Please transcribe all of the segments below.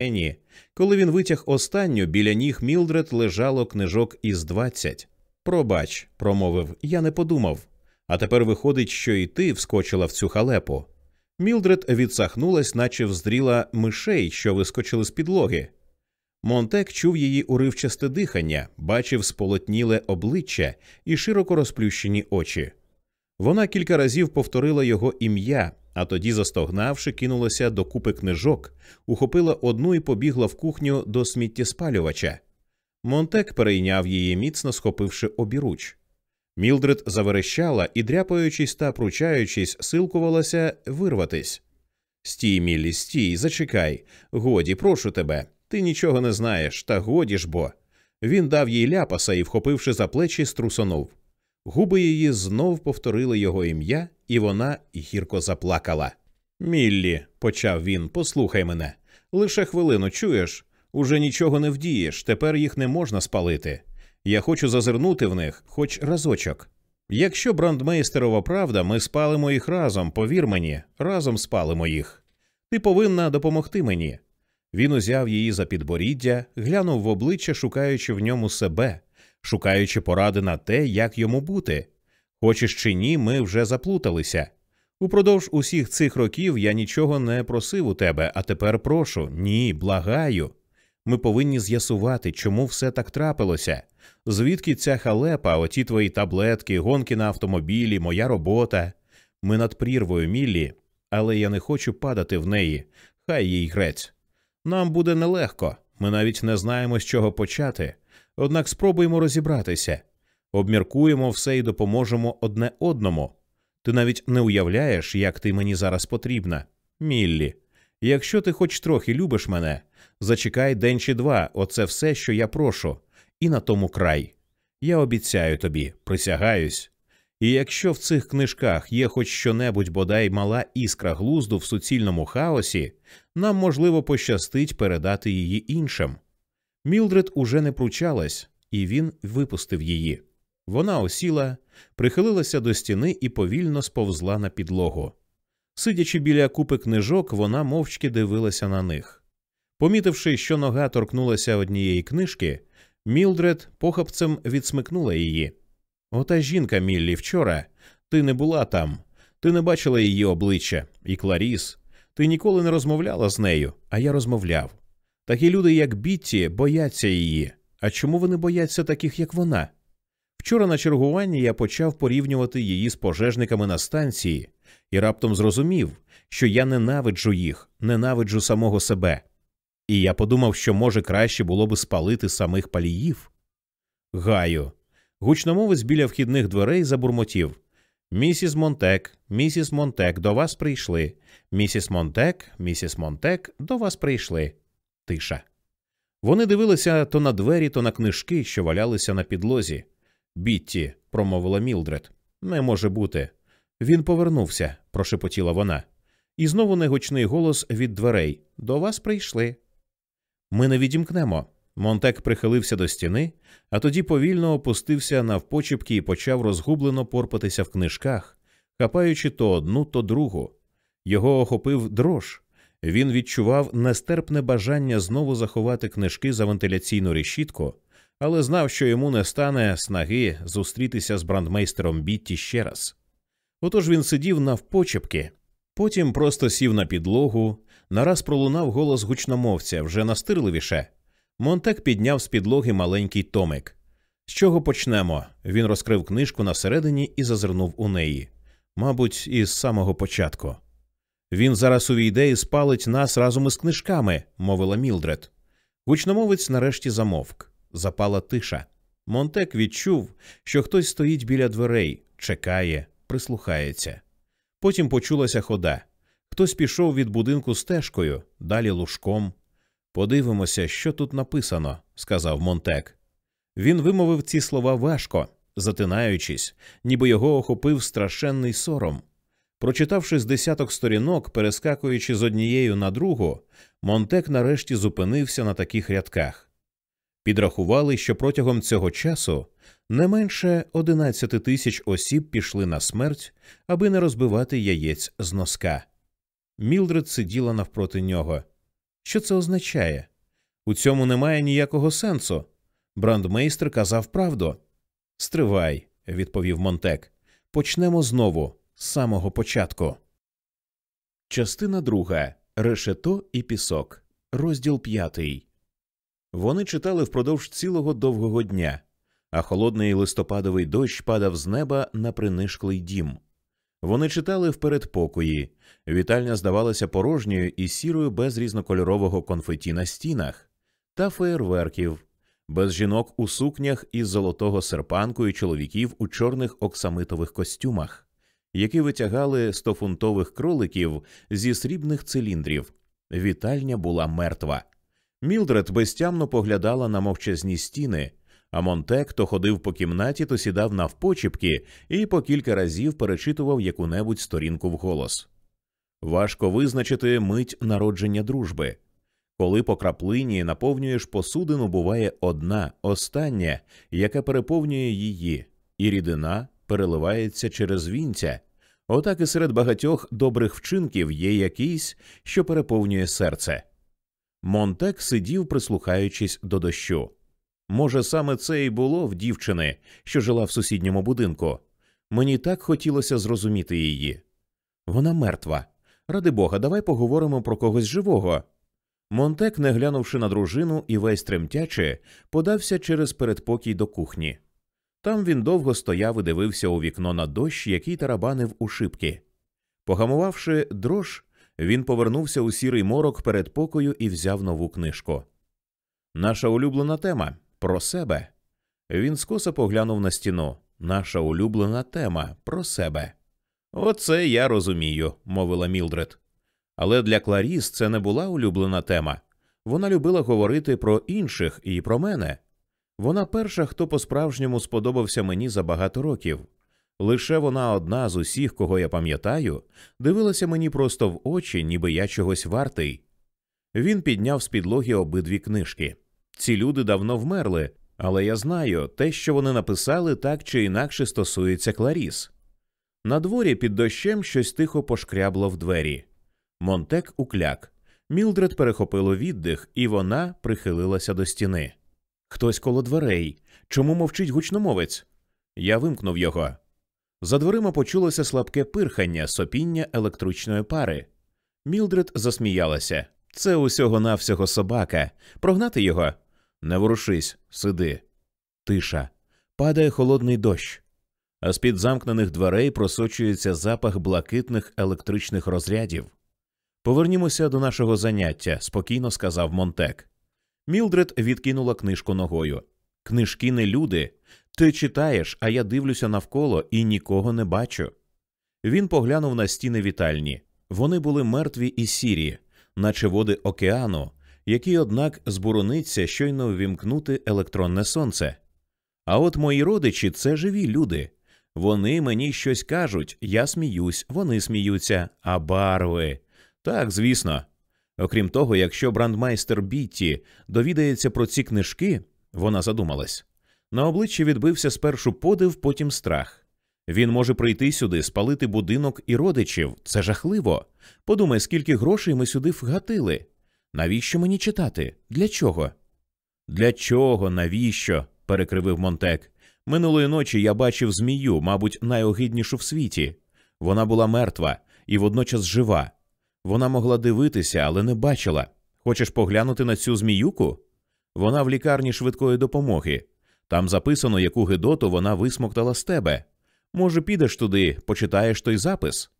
Ені, коли він витяг останню, біля ніг Мілдред лежало книжок із двадцять. Пробач, промовив, я не подумав. А тепер виходить, що і ти вскочила в цю халепу. Мілдред відсахнулась, наче вздріла мишей, що вискочили з підлоги. Монтек чув її уривчасте дихання, бачив сполотніле обличчя і широко розплющені очі. Вона кілька разів повторила його ім'я, а тоді, застогнавши, кинулася до купи книжок, ухопила одну і побігла в кухню до сміттєспалювача. Монтек перейняв її, міцно схопивши обіруч. Мілдред заверещала і, дряпаючись та пручаючись, силкувалася вирватись. Стій, Міллі, стій, зачекай. Годі, прошу тебе. Ти нічого не знаєш, та годі ж бо. Він дав їй ляпаса і, вхопивши за плечі, струсонув. Губи її знов повторили його ім'я, і вона гірко заплакала. Міллі, почав він, послухай мене. Лише хвилину чуєш? Уже нічого не вдієш, тепер їх не можна спалити. Я хочу зазирнути в них хоч разочок. Якщо брандмейстерова правда, ми спалимо їх разом, повір мені, разом спалимо їх. Ти повинна допомогти мені. Він узяв її за підборіддя, глянув в обличчя, шукаючи в ньому себе, шукаючи поради на те, як йому бути. Хочеш чи ні, ми вже заплуталися. Упродовж усіх цих років я нічого не просив у тебе, а тепер прошу ні, благаю. Ми повинні з'ясувати, чому все так трапилося. Звідки ця халепа, оті твої таблетки, гонки на автомобілі, моя робота. Ми над прірвою, Міллі, але я не хочу падати в неї. Хай їй грець. Нам буде нелегко, ми навіть не знаємо, з чого почати. Однак спробуємо розібратися, обміркуємо все і допоможемо одне одному. Ти навіть не уявляєш, як ти мені зараз потрібна. Міллі, якщо ти хоч трохи любиш мене, зачекай день чи два, оце все, що я прошу, і на тому край. Я обіцяю тобі, присягаюсь. І якщо в цих книжках є хоч щонебудь бодай мала іскра глузду в суцільному хаосі, нам можливо пощастить передати її іншим. Мілдред уже не пручалась, і він випустив її. Вона осіла, прихилилася до стіни і повільно сповзла на підлогу. Сидячи біля купи книжок, вона мовчки дивилася на них. Помітивши, що нога торкнулася однієї книжки, Мілдред похапцем відсмикнула її. Ота жінка, Міллі, вчора ти не була там, ти не бачила її обличчя, і Кларіс. Ти ніколи не розмовляла з нею, а я розмовляв. Такі люди, як Бітті, бояться її. А чому вони бояться таких, як вона? Вчора на чергуванні я почав порівнювати її з пожежниками на станції і раптом зрозумів, що я ненавиджу їх, ненавиджу самого себе. І я подумав, що може краще було би спалити самих паліїв. Гаю. Гучномовець біля вхідних дверей забурмотів Місіс Монтег, місіс Монтег, до вас прийшли. Місіс Монтег, місіс Монтег, до вас прийшли. Тиша. Вони дивилися то на двері, то на книжки, що валялися на підлозі. Бітті, промовила Мілдред. Не може бути. Він повернувся, прошепотіла вона. І знову негучний голос від дверей До вас прийшли. Ми не відімкнемо. Монтек прихилився до стіни, а тоді повільно опустився навпочіпки і почав розгублено порпатися в книжках, хапаючи то одну, то другу. Його охопив дрож. Він відчував нестерпне бажання знову заховати книжки за вентиляційну решітку, але знав, що йому не стане снаги зустрітися з брандмейстером Бітті ще раз. Отож він сидів навпочепки, потім просто сів на підлогу, нараз пролунав голос гучномовця вже настирливіше. Монтек підняв з підлоги маленький томик. З чого почнемо? Він розкрив книжку на середині і зазирнув у неї. Мабуть, із самого початку. Він зараз увійде і спалить нас разом із книжками, мовила Мілдред. Гучномовець нарешті замовк. Запала тиша. Монтек відчув, що хтось стоїть біля дверей, чекає, прислухається. Потім почулася хода. Хтось пішов від будинку стежкою, далі лужком. Подивимося, що тут написано, сказав Монтек. Він вимовив ці слова важко, затинаючись, ніби його охопив страшенний сором. Прочитавши з десяток сторінок, перескакуючи з однією на другу, Монтек нарешті зупинився на таких рядках. Підрахували, що протягом цього часу не менше 11 тисяч осіб пішли на смерть, аби не розбивати яєць з носка. Мілдред сиділа навпроти нього. Що це означає? У цьому немає ніякого сенсу. Брандмейстер казав правду. Стривай, відповів Монтек. Почнемо знову, з самого початку. Частина друга Решето і пісок. Розділ п'ятий. Вони читали впродовж цілого довгого дня, а холодний листопадовий дощ падав з неба на принишклий дім. Вони читали в передпокої. Вітальня здавалася порожньою і сірою без різнокольорового конфеті на стінах та феєрверків, без жінок у сукнях із золотого серпанку і чоловіків у чорних оксамитових костюмах, які витягали стофунтових кроликів зі срібних циліндрів. Вітальня була мертва. Мілдред безтямно поглядала на мовчазні стіни, а Монтек то ходив по кімнаті, то сідав навпочіпки і по кілька разів перечитував яку-небудь сторінку вголос. Важко визначити мить народження дружби. Коли по краплині наповнюєш посудину, буває одна, остання, яка переповнює її, і рідина переливається через вінця. Отак і серед багатьох добрих вчинків є якийсь, що переповнює серце. Монтек сидів, прислухаючись до дощу. Може, саме це і було в дівчини, що жила в сусідньому будинку. Мені так хотілося зрозуміти її. Вона мертва. Ради Бога, давай поговоримо про когось живого. Монтек, не глянувши на дружину і весь тремтячи, подався через передпокій до кухні. Там він довго стояв і дивився у вікно на дощ, який тарабанив у шибки. Погамувавши дрож, він повернувся у сірий морок перед покою і взяв нову книжку. Наша улюблена тема про себе. Він скоса поглянув на стіну. Наша улюблена тема про себе. Оце я розумію, мовила Мілдред. Але для Кларіс це не була улюблена тема. Вона любила говорити про інших і про мене. Вона перша, хто по справжньому сподобався мені за багато років. Лише вона одна з усіх, кого я пам'ятаю, дивилася мені просто в очі, ніби я чогось вартий. Він підняв з підлоги обидві книжки. Ці люди давно вмерли, але я знаю, те, що вони написали, так чи інакше стосується Кларіс. На дворі під дощем щось тихо пошкрябло в двері. Монтек укляк. Мілдред перехопило віддих, і вона прихилилася до стіни. Хтось коло дверей. Чому мовчить гучномовець? Я вимкнув його. За дверима почулося слабке пирхання, сопіння електричної пари. Мілдред засміялася. Це усього навсього собака. Прогнати його. Не ворушись, сиди. Тиша. Падає холодний дощ. А з під замкнених дверей просочується запах блакитних електричних розрядів. Повернімося до нашого заняття, спокійно сказав Монтек. Мілдред відкинула книжку ногою. Книжки не люди. Ти читаєш, а я дивлюся навколо і нікого не бачу. Він поглянув на стіни вітальні. Вони були мертві і сірі, наче води океану, які, однак, збурониться щойно ввімкнути електронне сонце. А от мої родичі це живі люди. Вони мені щось кажуть, я сміюсь, вони сміються, а барви. Так, звісно. Окрім того, якщо брандмайстер Бітті довідається про ці книжки, вона задумалась. На обличчі відбився спершу подив, потім страх. Він може прийти сюди, спалити будинок і родичів. Це жахливо. Подумай, скільки грошей ми сюди вгатили. Навіщо мені читати? Для чого? Для чого? Навіщо? перекривив Монтек. Минулої ночі я бачив змію, мабуть, найогиднішу в світі. Вона була мертва і водночас жива. Вона могла дивитися, але не бачила. Хочеш поглянути на цю зміюку? Вона в лікарні швидкої допомоги. Там записано, яку гидоту вона висмоктала з тебе. Може, підеш туди, почитаєш той запис?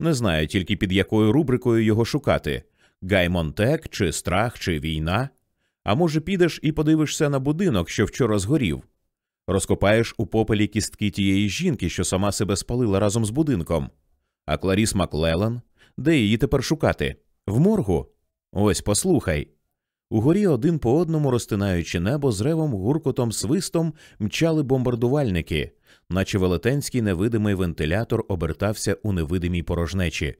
Не знаю тільки під якою рубрикою його шукати Гай Монтек, чи страх, чи війна. А може, підеш і подивишся на будинок, що вчора згорів. Розкопаєш у попелі кістки тієї жінки, що сама себе спалила разом з будинком. А Кларіс Маклелан? Де її тепер шукати? В моргу? Ось послухай. Угорі один по одному, розтинаючи небо, з ревом, гуркотом, свистом мчали бомбардувальники, наче велетенський невидимий вентилятор обертався у невидимій порожнечі.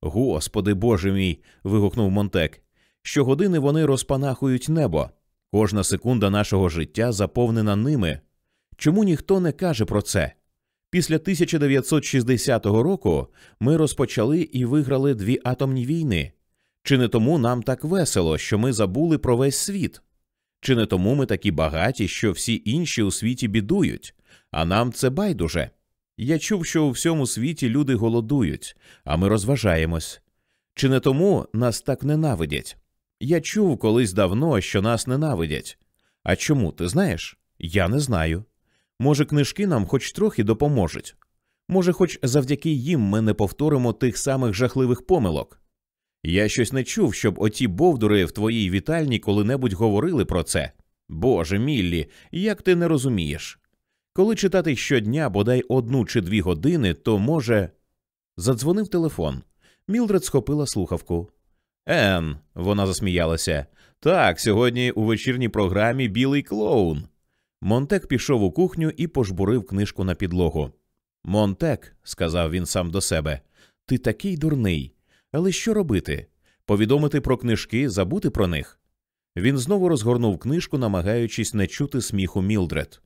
Господи Боже мій. вигукнув Монтек. Щогодини вони розпанахують небо. Кожна секунда нашого життя заповнена ними. Чому ніхто не каже про це? Після 1960 року ми розпочали і виграли дві атомні війни. Чи не тому нам так весело, що ми забули про весь світ? Чи не тому ми такі багаті, що всі інші у світі бідують, а нам це байдуже? Я чув, що у всьому світі люди голодують, а ми розважаємось. Чи не тому нас так ненавидять? Я чув колись давно, що нас ненавидять. А чому ти знаєш? Я не знаю. Може, книжки нам хоч трохи допоможуть. Може, хоч завдяки їм ми не повторимо тих самих жахливих помилок. Я щось не чув, щоб оті бовдури в твоїй вітальні коли-небудь говорили про це. Боже Міллі, як ти не розумієш? Коли читати щодня бодай одну чи дві години, то може. Задзвонив телефон. Мілдред схопила слухавку. Ен, вона засміялася. Так, сьогодні у вечірній програмі білий клоун. Монтег пішов у кухню і пожбурив книжку на підлогу. Монтег, сказав він сам до себе, ти такий дурний. Але що робити? Повідомити про книжки, забути про них? Він знову розгорнув книжку, намагаючись не чути сміху Мілдред.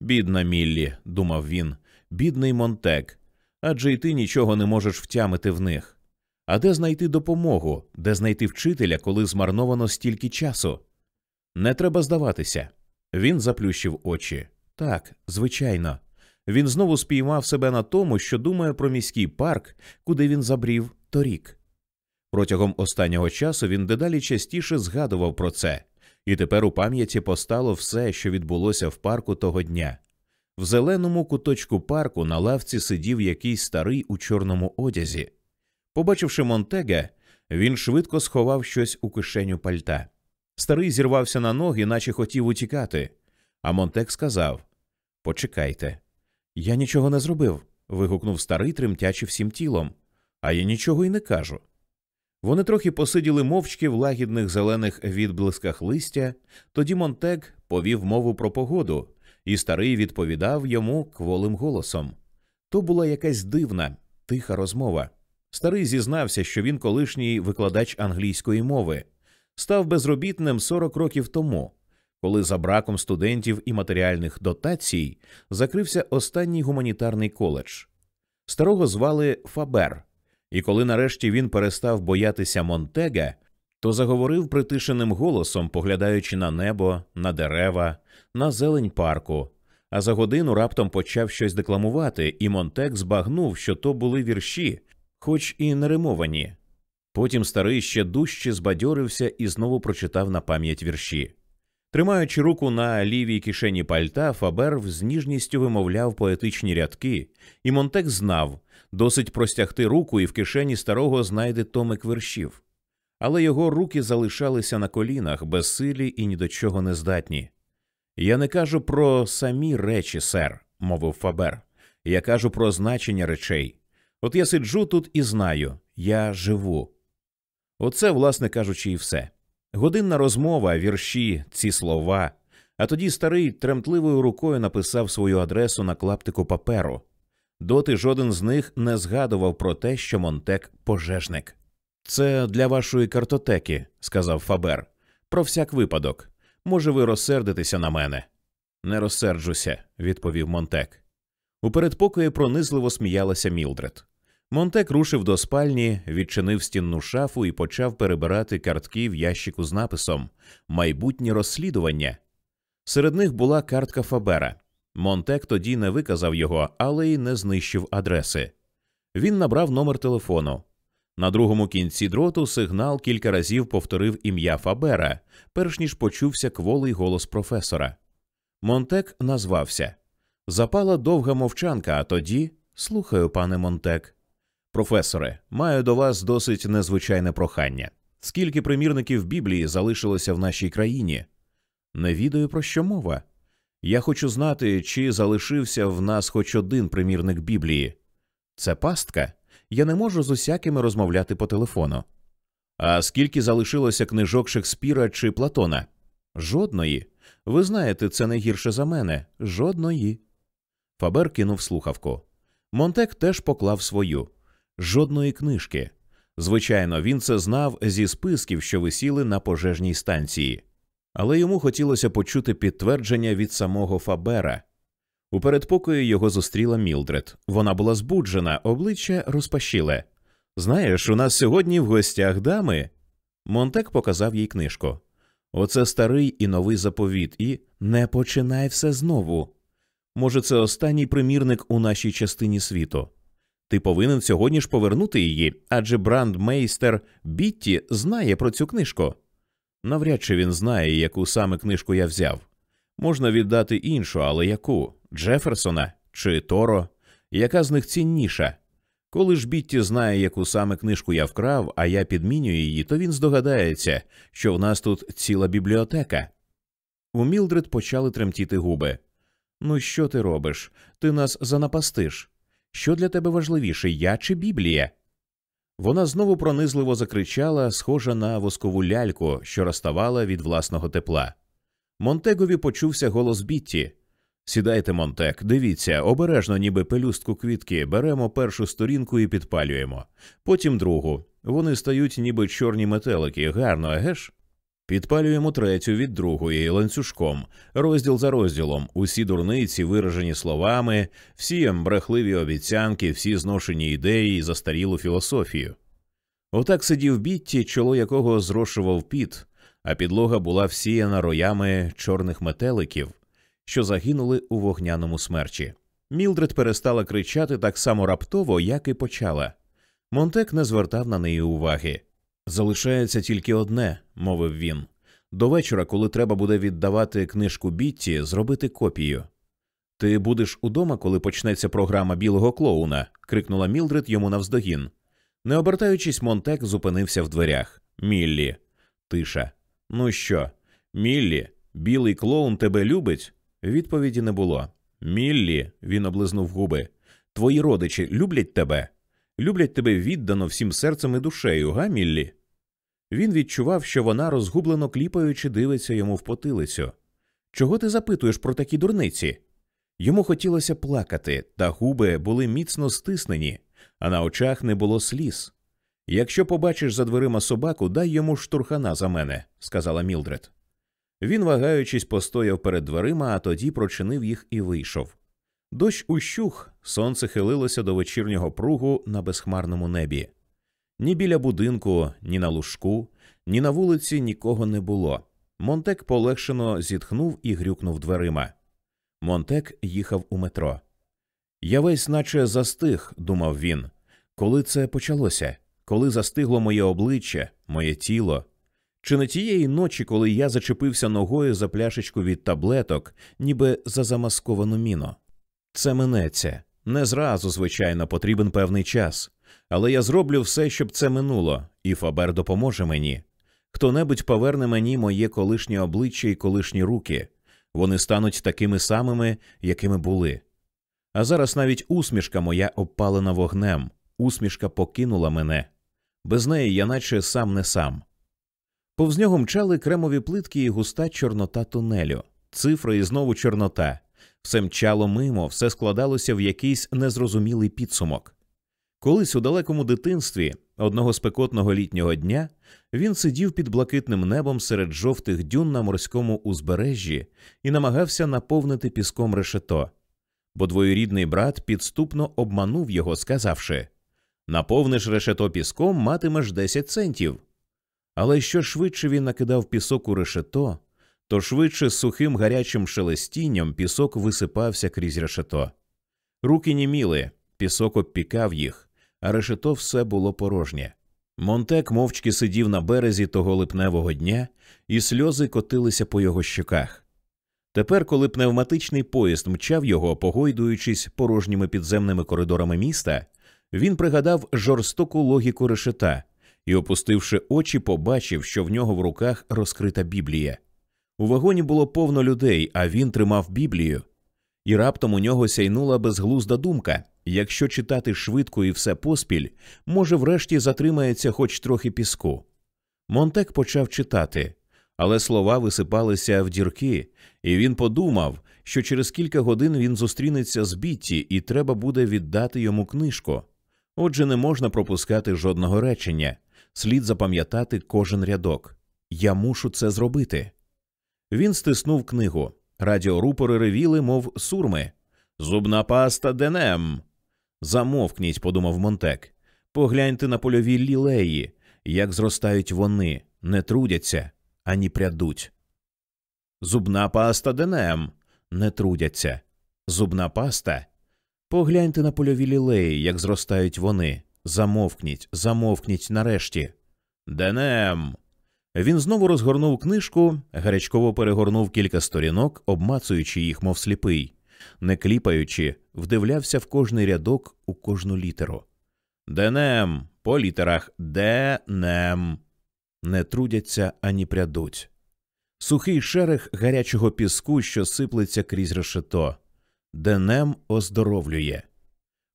Бідна Міллі, думав він, бідний Монтек. Адже й ти нічого не можеш втямити в них. А де знайти допомогу, де знайти вчителя, коли змарновано стільки часу? Не треба здаватися. Він заплющив очі. Так, звичайно. Він знову спіймав себе на тому, що думає про міський парк, куди він забрів торік. Протягом останнього часу він дедалі частіше згадував про це, і тепер у пам'яті постало все, що відбулося в парку того дня. В зеленому куточку парку на лавці сидів якийсь старий у чорному одязі. Побачивши Монтега, він швидко сховав щось у кишеню пальта. Старий зірвався на ноги, наче хотів утікати. А Монтек сказав Почекайте. Я нічого не зробив. вигукнув старий, тремтячи всім тілом. А я нічого й не кажу. Вони трохи посиділи мовчки в лагідних зелених відблисках листя, тоді Монтек повів мову про погоду, і старий відповідав йому кволим голосом. То була якась дивна, тиха розмова. Старий зізнався, що він колишній викладач англійської мови, став безробітним 40 років тому, коли за браком студентів і матеріальних дотацій закрився останній гуманітарний коледж. Старого звали Фабер, і коли нарешті він перестав боятися Монтега, то заговорив притишеним голосом, поглядаючи на небо, на дерева, на зелень парку. А за годину раптом почав щось декламувати, і Монтек збагнув, що то були вірші, хоч і не римовані. Потім старий ще дужче збадьорився і знову прочитав на пам'ять вірші. Тримаючи руку на лівій кишені пальта, Фабер з ніжністю вимовляв поетичні рядки, і Монтек знав досить простягти руку, і в кишені старого знайде томик вершів. Але його руки залишалися на колінах, безсилі і ні до чого не здатні. Я не кажу про самі речі, сер, мовив Фабер. Я кажу про значення речей. От я сиджу тут і знаю, я живу. Оце, власне кажучи, і все. Годинна розмова, вірші, ці слова. А тоді старий тремтливою рукою написав свою адресу на клаптику паперу. Доти жоден з них не згадував про те, що Монтек пожежник. Це для вашої картотеки, сказав Фабер. Про всяк випадок. Може, ви розсердитеся на мене? Не розсерджуся, відповів Монтек. У передпокої пронизливо сміялася Мілдред. Монтек рушив до спальні, відчинив стінну шафу і почав перебирати картки в ящику з написом Майбутнє розслідування. Серед них була картка Фабера. Монтек тоді не виказав його, але й не знищив адреси. Він набрав номер телефону. На другому кінці дроту сигнал кілька разів повторив ім'я Фабера, перш ніж почувся кволий голос професора. Монтек назвався. Запала довга мовчанка, а тоді слухаю, пане Монтек. Професоре, маю до вас досить незвичайне прохання. Скільки примірників Біблії залишилося в нашій країні? Не відаю, про що мова. Я хочу знати, чи залишився в нас хоч один примірник Біблії. Це пастка. Я не можу з усякими розмовляти по телефону. А скільки залишилося книжок Шекспіра чи Платона? Жодної. Ви знаєте, це не гірше за мене. Жодної. Фабер кинув слухавку. Монтек теж поклав свою жодної книжки. Звичайно, він це знав зі списків, що висіли на пожежній станції, але йому хотілося почути підтвердження від самого Фабера. У передпокої його зустріла Мілдред. Вона була збуджена, обличчя розпашіле. Знаєш, у нас сьогодні в гостях дами. Монтек показав їй книжку. Оце старий і новий заповіт, і не починай все знову. Може, це останній примірник у нашій частині світу. Ти повинен сьогодні ж повернути її, адже брандмейстер Бітті знає про цю книжку. Навряд чи він знає, яку саме книжку я взяв. Можна віддати іншу, але яку Джеферсона чи Торо? Яка з них цінніша? Коли ж Бітті знає, яку саме книжку я вкрав, а я підмінюю її, то він здогадається, що в нас тут ціла бібліотека. У Мілдред почали тремтіти губи. Ну, що ти робиш? Ти нас занапастиш. Що для тебе важливіше, я чи Біблія? Вона знову пронизливо закричала, схожа на воскову ляльку, що розставала від власного тепла. Монтегові почувся голос Бітті. Сідайте, Монтек, дивіться, обережно, ніби пелюстку квітки, беремо першу сторінку і підпалюємо, потім другу. Вони стають, ніби чорні метелики, гарно, еге ж? Підпалюємо третю від другої ланцюжком, розділ за розділом, усі дурниці, виражені словами, всі брехливі обіцянки, всі зношені ідеї і застарілу філософію. Отак сидів Бітті, чоло якого зрошував піт, а підлога була всіяна роями чорних метеликів, що загинули у вогняному смерчі. Мілдред перестала кричати так само раптово, як і почала. Монтег не звертав на неї уваги. Залишається тільки одне, мовив він. До вечора, коли треба буде віддавати книжку Бітті, зробити копію. Ти будеш удома, коли почнеться програма білого клоуна? крикнула Мілдред йому навздогін. Не обертаючись, Монтег зупинився в дверях. Міллі. Тиша. Ну що, Міллі, білий клоун тебе любить? Відповіді не було. Міллі, він облизнув губи. Твої родичі люблять тебе? Люблять тебе віддано всім серцем і душею, га, Міллі? Він відчував, що вона, розгублено кліпаючи, дивиться йому в потилицю. Чого ти запитуєш про такі дурниці? Йому хотілося плакати, та губи були міцно стиснені, а на очах не було сліз. Якщо побачиш за дверима собаку, дай йому штурхана за мене, сказала Мілдред. Він, вагаючись, постояв перед дверима, а тоді прочинив їх і вийшов. Дощ ущух, сонце хилилося до вечірнього пругу на безхмарному небі. Ні біля будинку, ні на лужку, ні на вулиці нікого не було. Монтек полегшено зітхнув і грюкнув дверима. Монтек їхав у метро. Я весь наче застиг, думав він. Коли це почалося? Коли застигло моє обличчя, моє тіло? Чи не тієї ночі, коли я зачепився ногою за пляшечку від таблеток, ніби за замасковану міну? Це минеться. Не зразу, звичайно, потрібен певний час. Але я зроблю все, щоб це минуло, і Фабер допоможе мені. Хто небудь поверне мені моє колишнє обличчя і колишні руки. Вони стануть такими самими, якими були. А зараз навіть усмішка моя обпалена вогнем, усмішка покинула мене. Без неї я наче сам не сам. Повз нього мчали кремові плитки і густа чорнота тунелю, цифри і знову чорнота. Все мчало мимо, все складалося в якийсь незрозумілий підсумок. Колись у далекому дитинстві, одного спекотного літнього дня, він сидів під блакитним небом серед жовтих дюн на морському узбережжі і намагався наповнити піском решето, бо двоюрідний брат підступно обманув його, сказавши наповниш решето піском, матимеш 10 центів. Але що швидше він накидав пісок у решето, то швидше з сухим гарячим шелестінням пісок висипався крізь решето. Руки німіли, пісок обпікав їх а решето все було порожнє. Монтек мовчки сидів на березі того липневого дня, і сльози котилися по його щоках. Тепер, коли пневматичний поїзд мчав його, погойдуючись порожніми підземними коридорами міста, він пригадав жорстоку логіку решета і, опустивши очі, побачив, що в нього в руках розкрита Біблія. У вагоні було повно людей, а він тримав Біблію. І раптом у нього сяйнула безглузда думка Якщо читати швидко і все поспіль, може, врешті затримається хоч трохи піску. Монтек почав читати, але слова висипалися в дірки, і він подумав, що через кілька годин він зустрінеться з Бітті, і треба буде віддати йому книжку. Отже, не можна пропускати жодного речення, слід запам'ятати кожен рядок. Я мушу це зробити. Він стиснув книгу. Радіорупори ревіли, мов сурми. Зубна паста денем. Замовкніть, подумав Монтек. Погляньте на польові лілеї, як зростають вони, не трудяться ані прядуть. Зубна паста денем не трудяться. Зубна паста. Погляньте на польові лілеї, як зростають вони. Замовкніть, замовкніть нарешті. Денем. Він знову розгорнув книжку, гарячково перегорнув кілька сторінок, обмацуючи їх, мов сліпий, не кліпаючи, вдивлявся в кожний рядок у кожну літеру. Денем, по літерах денем. Не трудяться ані прядуть. Сухий шерех гарячого піску, що сиплеться крізь решето. Денем оздоровлює.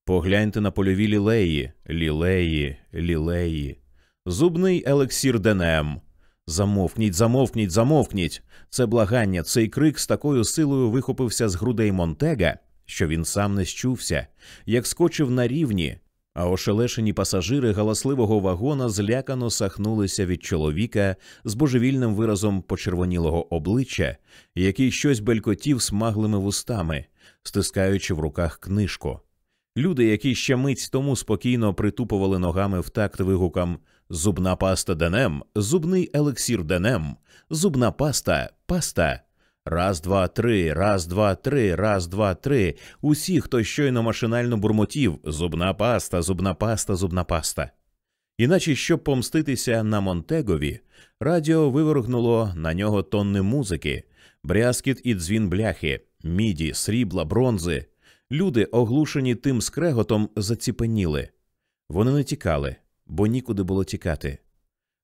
Погляньте на польові лілеї, лілеї, лілеї. Зубний елексір денем. Замовкніть, замовкніть, замовкніть. Це благання, цей крик з такою силою вихопився з грудей Монтега, що він сам не щувся, як скочив на рівні, а ошелешені пасажири галасливого вагона злякано сахнулися від чоловіка з божевільним виразом почервонілого обличчя, який щось белькотів смаглими вустами, стискаючи в руках книжку. Люди, які ще мить тому спокійно притупували ногами в такт вигукам Зубна паста денем, зубний елексір денем, зубна паста, паста. Раз, два, три, раз, два, три, раз, два, три. Усі, хто щойно машинально бурмотів зубна паста, зубна паста, зубна паста. Іначе, щоб помститися на Монтегові, радіо вивергнуло на нього тонни музики, брязкіт і дзвін бляхи, міді, срібла, бронзи. Люди, оглушені тим скреготом, заціпеніли. Вони не тікали, бо нікуди було тікати.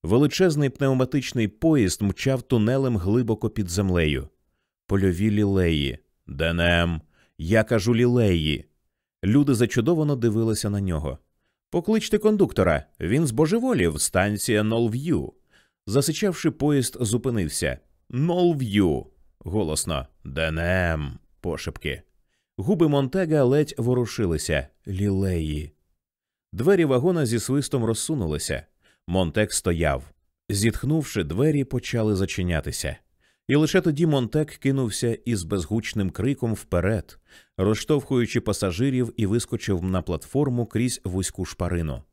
Величезний пневматичний поїзд мчав тунелем глибоко під землею. Польові лілеї. Денем. Я кажу лілеї. Люди зачудовано дивилися на нього. Покличте кондуктора. Він збожеволів. Станція Нолв'ю. Засичавши, поїзд зупинився. Нолв'ю. Голосно. Денем. Пошепки. Губи Монтега ледь ворушилися. Лілеї. Двері вагона зі свистом розсунулися. Монтек стояв. Зітхнувши, двері почали зачинятися. І лише тоді Монтек кинувся із безгучним криком вперед, розштовхуючи пасажирів і вискочив на платформу крізь вузьку шпарину.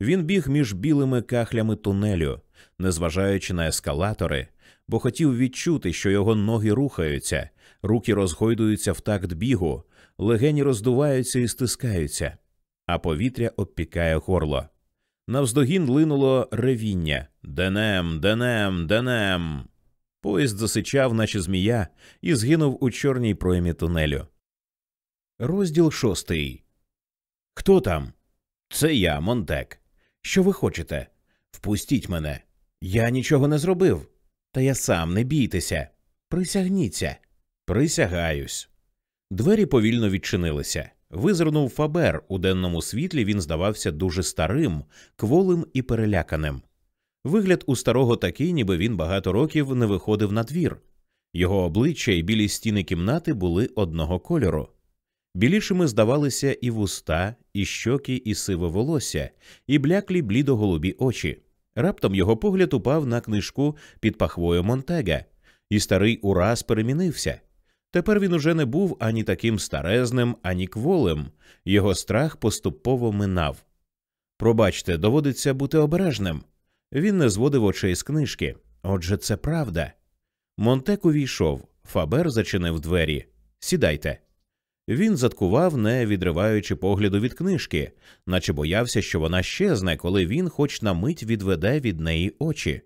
Він біг між білими кахлями тунелю, незважаючи на ескалатори, бо хотів відчути, що його ноги рухаються, руки розгойдуються в такт бігу, легені роздуваються і стискаються, а повітря обпікає горло. Навздогін линуло ревіння Денем, денем, денем. Поїзд засичав, наче змія, і згинув у чорній проймі тунелю. Розділ шостий. Хто там? Це я, Монтек. Що ви хочете? Впустіть мене. Я нічого не зробив. Та я сам не бійтеся. Присягніться. Присягаюсь. Двері повільно відчинилися. Визирнув Фабер. У денному світлі він здавався дуже старим, кволим і переляканим. Вигляд у старого такий, ніби він багато років не виходив на двір. Його обличчя і білі стіни кімнати були одного кольору. Білішими здавалися і вуста, і щоки, і сиве волосся, і бляклі блідо-голубі очі. Раптом його погляд упав на книжку під пахвою Монтега, і старий ураз перемінився. Тепер він уже не був ані таким старезним, ані кволим. Його страх поступово минав. Пробачте, доводиться бути обережним. Він не зводив очей з книжки. Отже, це правда. Монтек увійшов. Фабер зачинив двері. Сідайте. Він заткував, не відриваючи погляду від книжки, наче боявся, що вона щезне, коли він, хоч на мить, відведе від неї очі.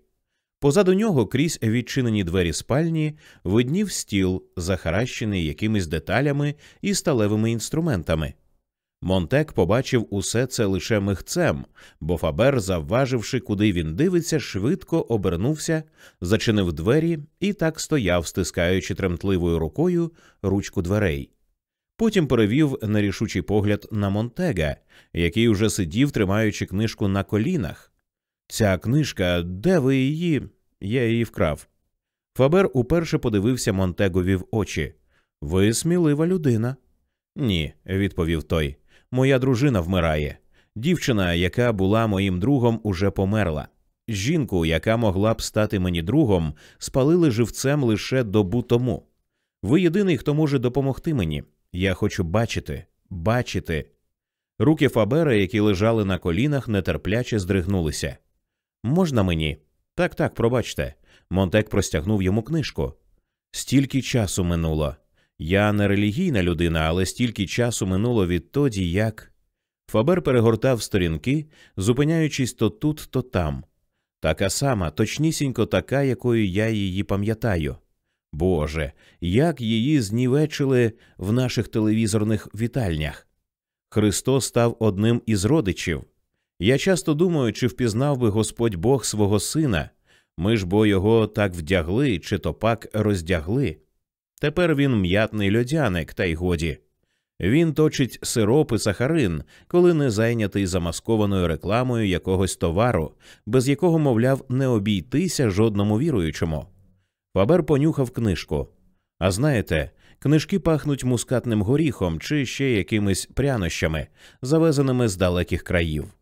Позаду нього, крізь відчинені двері спальні, виднів стіл, захаращений якимись деталями і сталевими інструментами. Монтек побачив усе це лише михцем, бо Фабер, завваживши, куди він дивиться, швидко обернувся, зачинив двері і так стояв, стискаючи тремтливою рукою ручку дверей. Потім перевів нерішучий погляд на Монтега, який уже сидів, тримаючи книжку на колінах. Ця книжка, де ви її? Я її вкрав. Фабер уперше подивився Монтегові в очі. Ви смілива людина. Ні, відповів той. Моя дружина вмирає. Дівчина, яка була моїм другом, уже померла. Жінку, яка могла б стати мені другом, спалили живцем лише добу тому. Ви єдиний, хто може допомогти мені. Я хочу бачити, бачити. Руки Фабера, які лежали на колінах, нетерпляче здригнулися. Можна мені? Так, так, пробачте. Монтек простягнув йому книжку. Стільки часу минуло. Я не релігійна людина, але стільки часу минуло відтоді, як. Фабер перегортав сторінки, зупиняючись то тут, то там. Така сама, точнісінько така, якою я її пам'ятаю. Боже, як її знівечили в наших телевізорних вітальнях. Христос став одним із родичів. Я часто думаю, чи впізнав би Господь Бог свого сина. Ми ж бо його так вдягли, чи то пак роздягли. Тепер він м'ятний льодяник, та й годі. Він точить сироп і сахарин, коли не зайнятий замаскованою рекламою якогось товару, без якого, мовляв, не обійтися жодному віруючому. Фабер понюхав книжку. А знаєте, книжки пахнуть мускатним горіхом чи ще якимись прянощами, завезеними з далеких країв.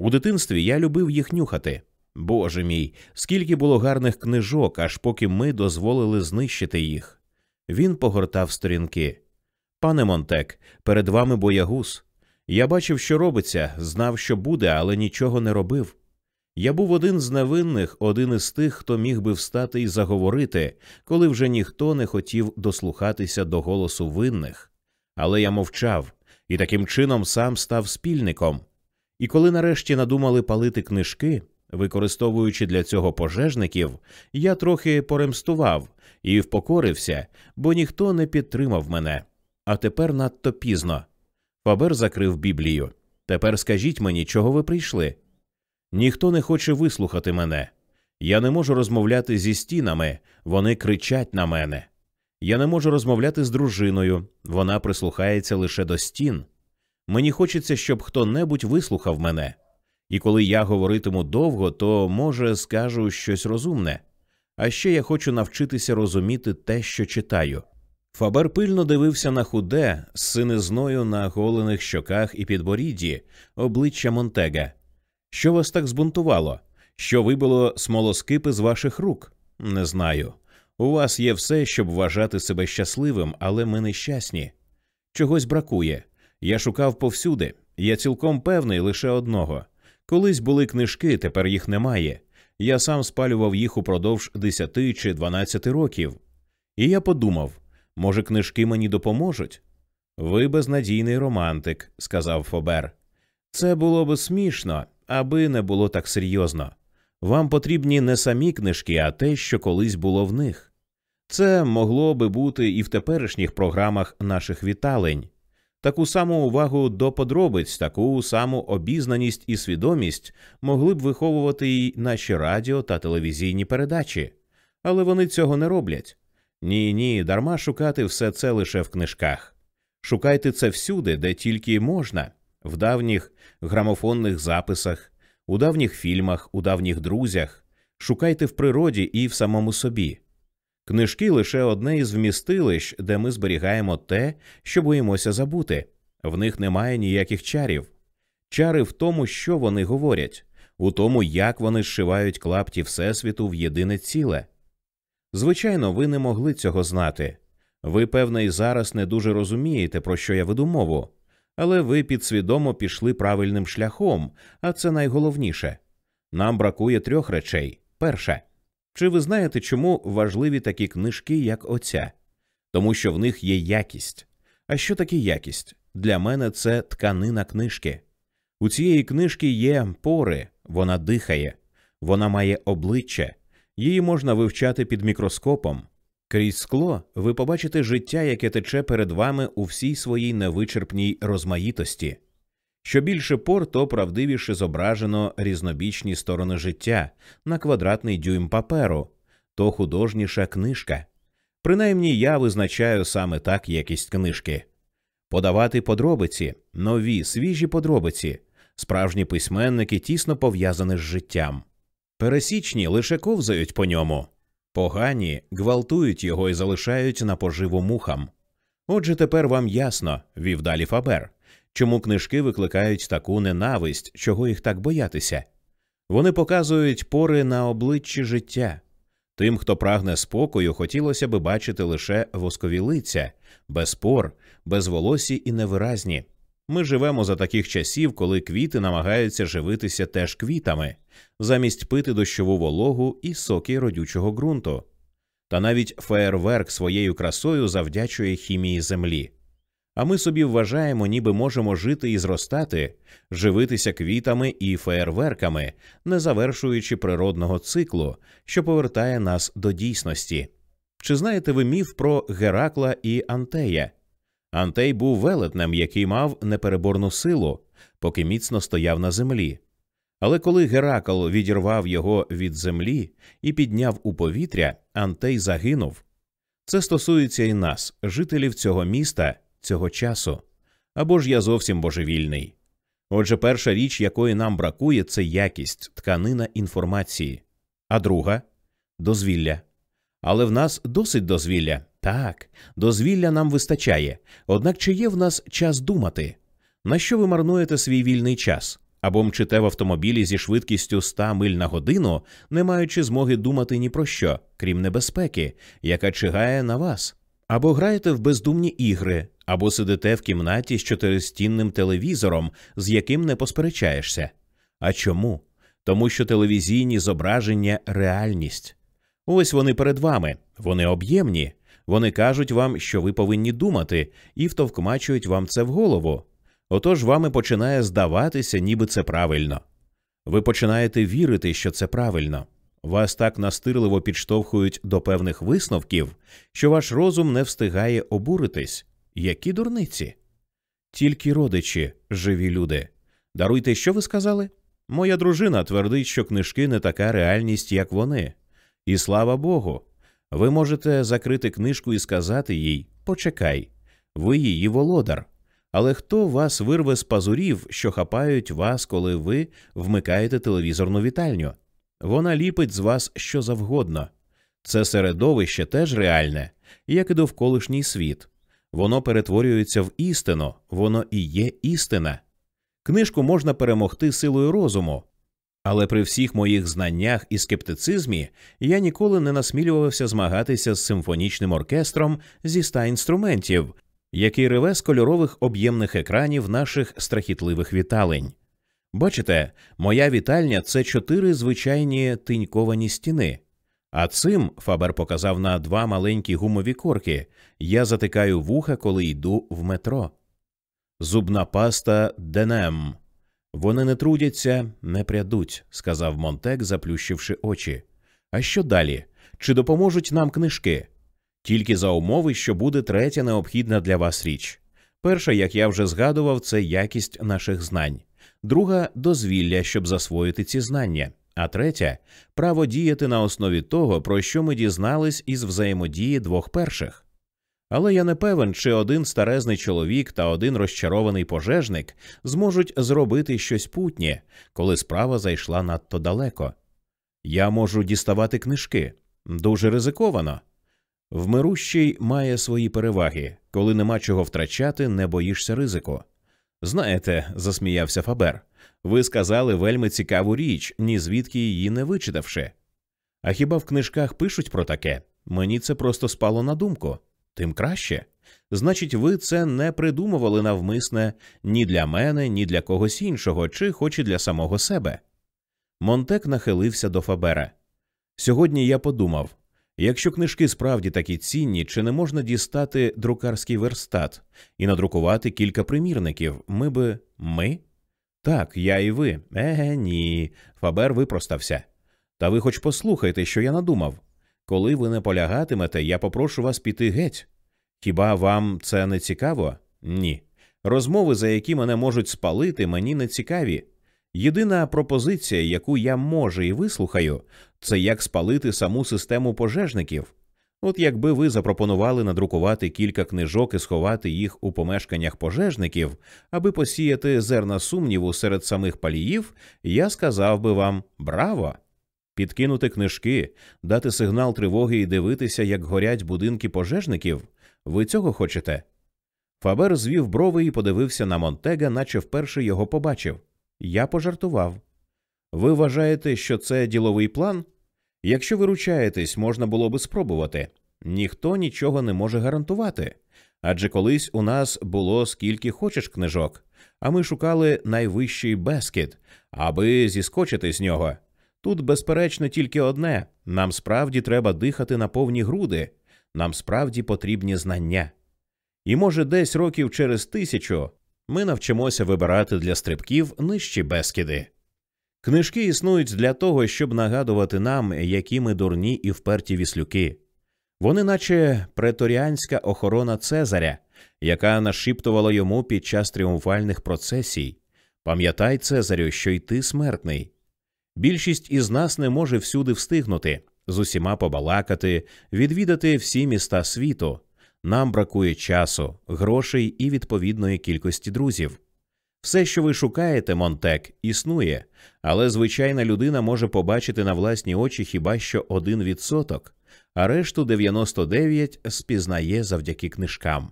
У дитинстві я любив їх нюхати. Боже мій, скільки було гарних книжок, аж поки ми дозволили знищити їх. Він погортав сторінки. Пане Монтек, перед вами боягуз. Я бачив, що робиться, знав, що буде, але нічого не робив. Я був один з невинних, один із тих, хто міг би встати і заговорити, коли вже ніхто не хотів дослухатися до голосу винних. Але я мовчав і таким чином сам став спільником. І коли нарешті надумали палити книжки, використовуючи для цього пожежників, я трохи поремстував і впокорився, бо ніхто не підтримав мене. А тепер надто пізно. Фабер закрив Біблію. Тепер скажіть мені, чого ви прийшли? Ніхто не хоче вислухати мене. Я не можу розмовляти зі стінами, вони кричать на мене. Я не можу розмовляти з дружиною, вона прислухається лише до стін. Мені хочеться, щоб хто небудь вислухав мене. І коли я говоритиму довго, то, може, скажу щось розумне. А ще я хочу навчитися розуміти те, що читаю. Фабер пильно дивився на худе, з синизною на голених щоках і підборідді, обличчя Монтега. Що вас так збунтувало? Що вибило смолоскипи з ваших рук? Не знаю. У вас є все, щоб вважати себе щасливим, але ми нещасні. Чогось бракує. Я шукав повсюди. Я цілком певний лише одного. Колись були книжки, тепер їх немає. Я сам спалював їх упродовж 10 чи 12 років. І я подумав може, книжки мені допоможуть? Ви безнадійний романтик, сказав Фобер. Це було б смішно, аби не було так серйозно. Вам потрібні не самі книжки, а те, що колись було в них. Це могло би бути і в теперішніх програмах наших віталень. Таку саму увагу до подробиць, таку саму обізнаність і свідомість могли б виховувати й наші радіо та телевізійні передачі, але вони цього не роблять. Ні, ні, дарма шукати все це лише в книжках. Шукайте це всюди, де тільки можна, в давніх грамофонних записах, у давніх фільмах, у давніх друзях. Шукайте в природі і в самому собі. Книжки лише одне із вмістилищ, де ми зберігаємо те, що боїмося забути. В них немає ніяких чарів. Чари в тому, що вони говорять, у тому, як вони зшивають клапті Всесвіту в єдине ціле. Звичайно, ви не могли цього знати. Ви, певне, і зараз не дуже розумієте, про що я веду мову, але ви підсвідомо пішли правильним шляхом, а це найголовніше. Нам бракує трьох речей. Перше. Чи ви знаєте, чому важливі такі книжки, як оця? Тому що в них є якість. А що таке якість? Для мене це тканина книжки. У цієї книжки є пори, вона дихає, вона має обличчя, її можна вивчати під мікроскопом. Крізь скло ви побачите життя, яке тече перед вами у всій своїй невичерпній розмаїтості. Що більше пор, то правдивіше зображено різнобічні сторони життя на квадратний дюйм паперу, то художніша книжка. Принаймні я визначаю саме так якість книжки. Подавати подробиці, нові, свіжі подробиці, справжні письменники тісно пов'язані з життям. Пересічні лише ковзають по ньому, погані гвалтують його і залишають на поживу мухам. Отже, тепер вам ясно, вів далі Фабер, чому книжки викликають таку ненависть, чого їх так боятися. Вони показують пори на обличчі життя. Тим, хто прагне спокою, хотілося би бачити лише воскові лиця, без пор, без волосі і невиразні. Ми живемо за таких часів, коли квіти намагаються живитися теж квітами – замість пити дощову вологу і соки родючого ґрунту. Та навіть феєрверк своєю красою завдячує хімії землі. А ми собі вважаємо, ніби можемо жити і зростати, живитися квітами і феєрверками, не завершуючи природного циклу, що повертає нас до дійсності. Чи знаєте ви міф про Геракла і Антея? Антей був велетнем, який мав непереборну силу, поки міцно стояв на землі. Але коли Геракл відірвав його від землі і підняв у повітря, Антей загинув. Це стосується і нас, жителів цього міста, цього часу. Або ж я зовсім божевільний. Отже, перша річ, якої нам бракує, це якість, тканина інформації, а друга дозвілля. Але в нас досить дозвілля. Так, дозвілля нам вистачає. Однак чи є в нас час думати? На що ви марнуєте свій вільний час? Або мчите в автомобілі зі швидкістю 100 миль на годину, не маючи змоги думати ні про що, крім небезпеки, яка чигає на вас, або граєте в бездумні ігри, або сидите в кімнаті з чотиристінним телевізором, з яким не посперечаєшся. А чому? Тому що телевізійні зображення реальність. Ось вони перед вами, вони об'ємні, вони кажуть вам, що ви повинні думати, і втовкмачують вам це в голову. Отож вами починає здаватися, ніби це правильно. Ви починаєте вірити, що це правильно. Вас так настирливо підштовхують до певних висновків, що ваш розум не встигає обуритись. Які дурниці? Тільки родичі, живі люди. Даруйте, що ви сказали? Моя дружина твердить, що книжки не така реальність, як вони. І слава Богу, ви можете закрити книжку і сказати їй Почекай, ви її володар. Але хто вас вирве з пазурів, що хапають вас, коли ви вмикаєте телевізорну вітальню? Вона ліпить з вас що завгодно. Це середовище теж реальне, як і довколишній світ. Воно перетворюється в істину, воно і є істина. Книжку можна перемогти силою розуму, але при всіх моїх знаннях і скептицизмі я ніколи не насмілювався змагатися з симфонічним оркестром зі ста інструментів, який реве з кольорових об'ємних екранів наших страхітливих віталень. Бачите, моя вітальня це чотири звичайні тиньковані стіни. А цим Фабер показав на два маленькі гумові корки. Я затикаю вуха, коли йду в метро. Зубна паста денем. Вони не трудяться, не прядуть, сказав Монтек, заплющивши очі. А що далі? Чи допоможуть нам книжки? Тільки за умови, що буде третя необхідна для вас річ. Перша, як я вже згадував, це якість наших знань, друга дозвілля, щоб засвоїти ці знання, а третя право діяти на основі того, про що ми дізнались із взаємодії двох перших. Але я не певен, чи один старезний чоловік та один розчарований пожежник зможуть зробити щось путнє, коли справа зайшла надто далеко. Я можу діставати книжки дуже ризиковано. Вмирущий має свої переваги, коли нема чого втрачати, не боїшся ризику. Знаєте, засміявся Фабер, ви сказали вельми цікаву річ, ні звідки її не вичитавши. А хіба в книжках пишуть про таке? Мені це просто спало на думку. Тим краще. Значить, ви це не придумували навмисне ні для мене, ні для когось іншого, чи хоч і для самого себе. Монтек нахилився до Фабера. Сьогодні я подумав якщо книжки справді такі цінні, чи не можна дістати друкарський верстат і надрукувати кілька примірників, ми би. ми? Так, я і ви. Еге, ні. Фабер випростався. Та ви хоч послухайте, що я надумав. Коли ви не полягатимете, я попрошу вас піти геть. Хіба вам це не цікаво? Ні. Розмови, за які мене можуть спалити, мені не цікаві. Єдина пропозиція, яку я може і вислухаю, це як спалити саму систему пожежників. От якби ви запропонували надрукувати кілька книжок і сховати їх у помешканнях пожежників, аби посіяти зерна сумніву серед самих паліїв, я сказав би вам браво! Підкинути книжки, дати сигнал тривоги і дивитися, як горять будинки пожежників. Ви цього хочете? Фабер звів брови і подивився на Монтега, наче вперше його побачив. Я пожартував. Ви вважаєте, що це діловий план? Якщо ви ручаєтесь, можна було би спробувати. Ніхто нічого не може гарантувати. Адже колись у нас було скільки хочеш книжок, а ми шукали найвищий бескіт, аби зіскочити з нього. Тут, безперечно, тільки одне нам справді треба дихати на повні груди, нам справді потрібні знання. І, може, десь років через тисячу ми навчимося вибирати для стрибків нижчі безкиди. Книжки існують для того, щоб нагадувати нам, які ми дурні і вперті віслюки. Вони, наче преторіанська охорона Цезаря, яка нашіптувала йому під час тріумфальних процесій. Пам'ятай, Цезарю, що й ти смертний. Більшість із нас не може всюди встигнути, з усіма побалакати, відвідати всі міста світу. Нам бракує часу, грошей і відповідної кількості друзів. Все, що ви шукаєте, Монтек, існує, але звичайна людина може побачити на власні очі хіба що один відсоток, а решту 99 спізнає завдяки книжкам.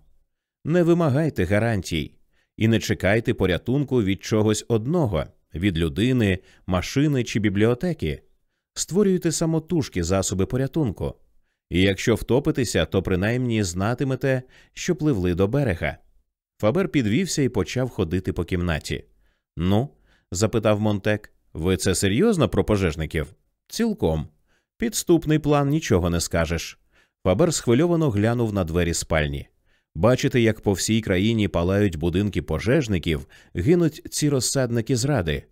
Не вимагайте гарантій і не чекайте порятунку від чогось одного, від людини, машини чи бібліотеки. Створюйте самотужки засоби порятунку. І якщо втопитеся, то принаймні знатимете, що пливли до берега. Фабер підвівся і почав ходити по кімнаті. Ну, запитав Монтек, ви це серйозно про пожежників? Цілком. Підступний план нічого не скажеш. Фабер схвильовано глянув на двері спальні. Бачите, як по всій країні палають будинки пожежників, гинуть ці розсадники зради.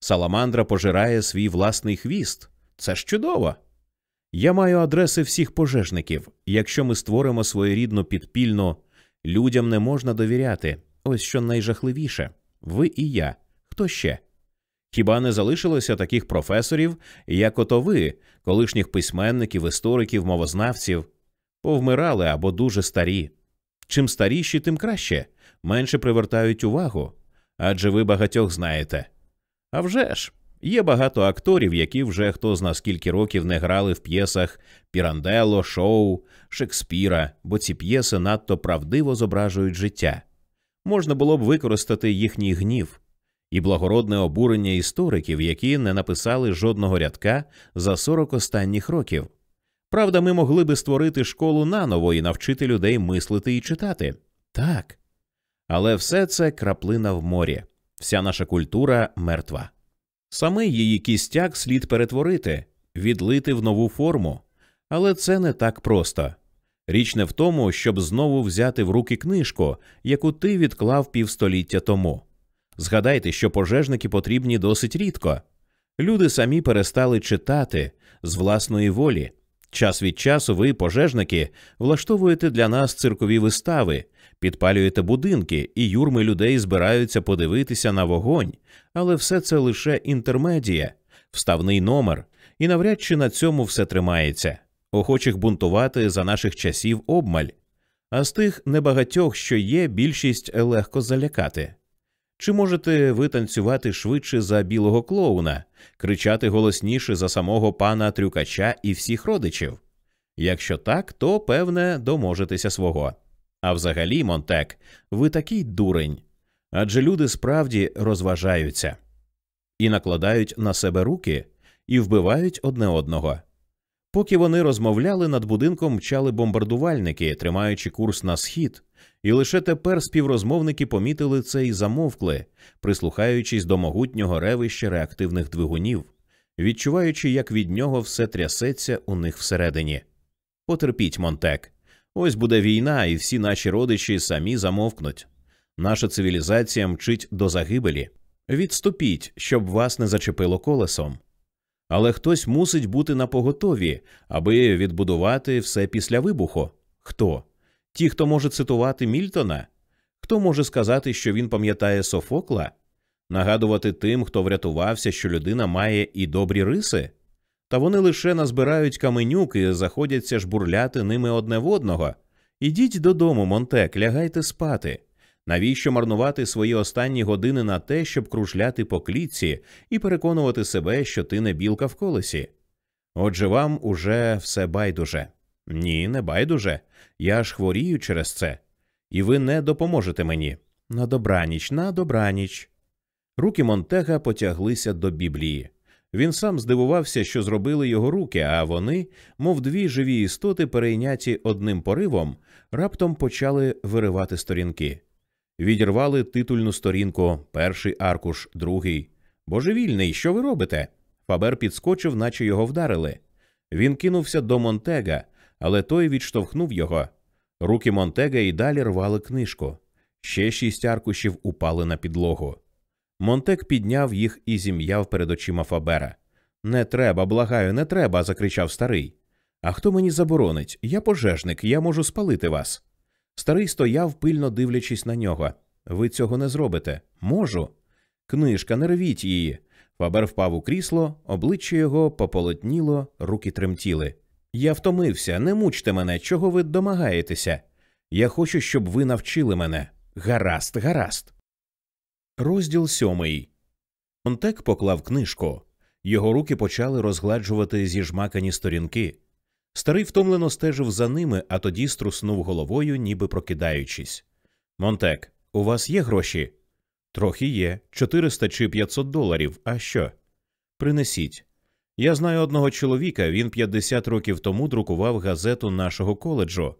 Саламандра пожирає свій власний хвіст. Це ж чудово. Я маю адреси всіх пожежників. Якщо ми створимо своєрідну підпільну, людям не можна довіряти. Ось що найжахливіше ви і я. Хто ще? Хіба не залишилося таких професорів, як ото ви, колишніх письменників, істориків, мовознавців? Повмирали або дуже старі. Чим старіші, тим краще, менше привертають увагу. Адже ви багатьох знаєте. А вже ж, є багато акторів, які вже хто зна скільки років не грали в п'єсах Пірандело, Шоу, Шекспіра, бо ці п'єси надто правдиво зображують життя. Можна було б використати їхній гнів і благородне обурення істориків, які не написали жодного рядка за 40 останніх років. Правда, ми могли би створити школу наново і навчити людей мислити і читати. Так. Але все це краплина в морі, вся наша культура мертва. Саме її кістяк слід перетворити, відлити в нову форму. Але це не так просто. Річ не в тому, щоб знову взяти в руки книжку, яку ти відклав півстоліття тому. Згадайте, що пожежники потрібні досить рідко. Люди самі перестали читати з власної волі. Час від часу ви, пожежники, влаштовуєте для нас циркові вистави, підпалюєте будинки, і юрми людей збираються подивитися на вогонь, але все це лише інтермедія, вставний номер, і навряд чи на цьому все тримається. Охочих бунтувати за наших часів обмаль. А з тих небагатьох, що є, більшість легко залякати. Чи можете ви танцювати швидше за білого клоуна, кричати голосніше за самого пана трюкача і всіх родичів? Якщо так, то певне доможетеся свого. А взагалі, Монтек, ви такий дурень. Адже люди справді розважаються і накладають на себе руки і вбивають одне одного. Поки вони розмовляли, над будинком мчали бомбардувальники, тримаючи курс на схід, і лише тепер співрозмовники помітили це і замовкли, прислухаючись до могутнього ревища реактивних двигунів, відчуваючи, як від нього все трясеться у них всередині. Потерпіть, Монтек. Ось буде війна, і всі наші родичі самі замовкнуть. Наша цивілізація мчить до загибелі. Відступіть, щоб вас не зачепило колесом. Але хтось мусить бути на поготові, аби відбудувати все після вибуху. Хто? Ті, хто може цитувати Мільтона? Хто може сказати, що він пам'ятає Софокла? Нагадувати тим, хто врятувався, що людина має і добрі риси? Та вони лише назбирають каменюк і заходяться жбурляти ними одне в одного. Ідіть додому, Монтек, лягайте спати. Навіщо марнувати свої останні години на те, щоб кружляти по клітці і переконувати себе, що ти не білка в колесі? Отже, вам уже все байдуже. Ні, не байдуже. Я ж хворію через це, і ви не допоможете мені. На добраніч, на добраніч. Руки Монтега потяглися до Біблії. Він сам здивувався, що зробили його руки, а вони, мов дві живі істоти, перейняті одним поривом, раптом почали виривати сторінки. Відірвали титульну сторінку, перший аркуш, другий. Божевільний, що ви робите? Фабер підскочив, наче його вдарили. Він кинувся до Монтега, але той відштовхнув його. Руки Монтега і далі рвали книжку. Ще шість аркушів упали на підлогу. Монтег підняв їх і зім'яв перед очима Фабера. Не треба, благаю, не треба. закричав старий. А хто мені заборонить? Я пожежник, я можу спалити вас. Старий стояв, пильно дивлячись на нього. Ви цього не зробите. Можу. Книжка, не рвіть її. Фабер впав у крісло, обличчя його пополотніло, руки тремтіли. Я втомився, не мучте мене, чого ви домагаєтеся. Я хочу, щоб ви навчили мене. Гаразд, гаразд. Розділ сьомий. Монтек поклав книжку. Його руки почали розгладжувати зіжмакані сторінки. Старий втомлено стежив за ними, а тоді струснув головою, ніби прокидаючись. Монтек, у вас є гроші? Трохи є. 400 чи 500 доларів. А що? Принесіть. Я знаю одного чоловіка, він 50 років тому друкував газету нашого коледжу.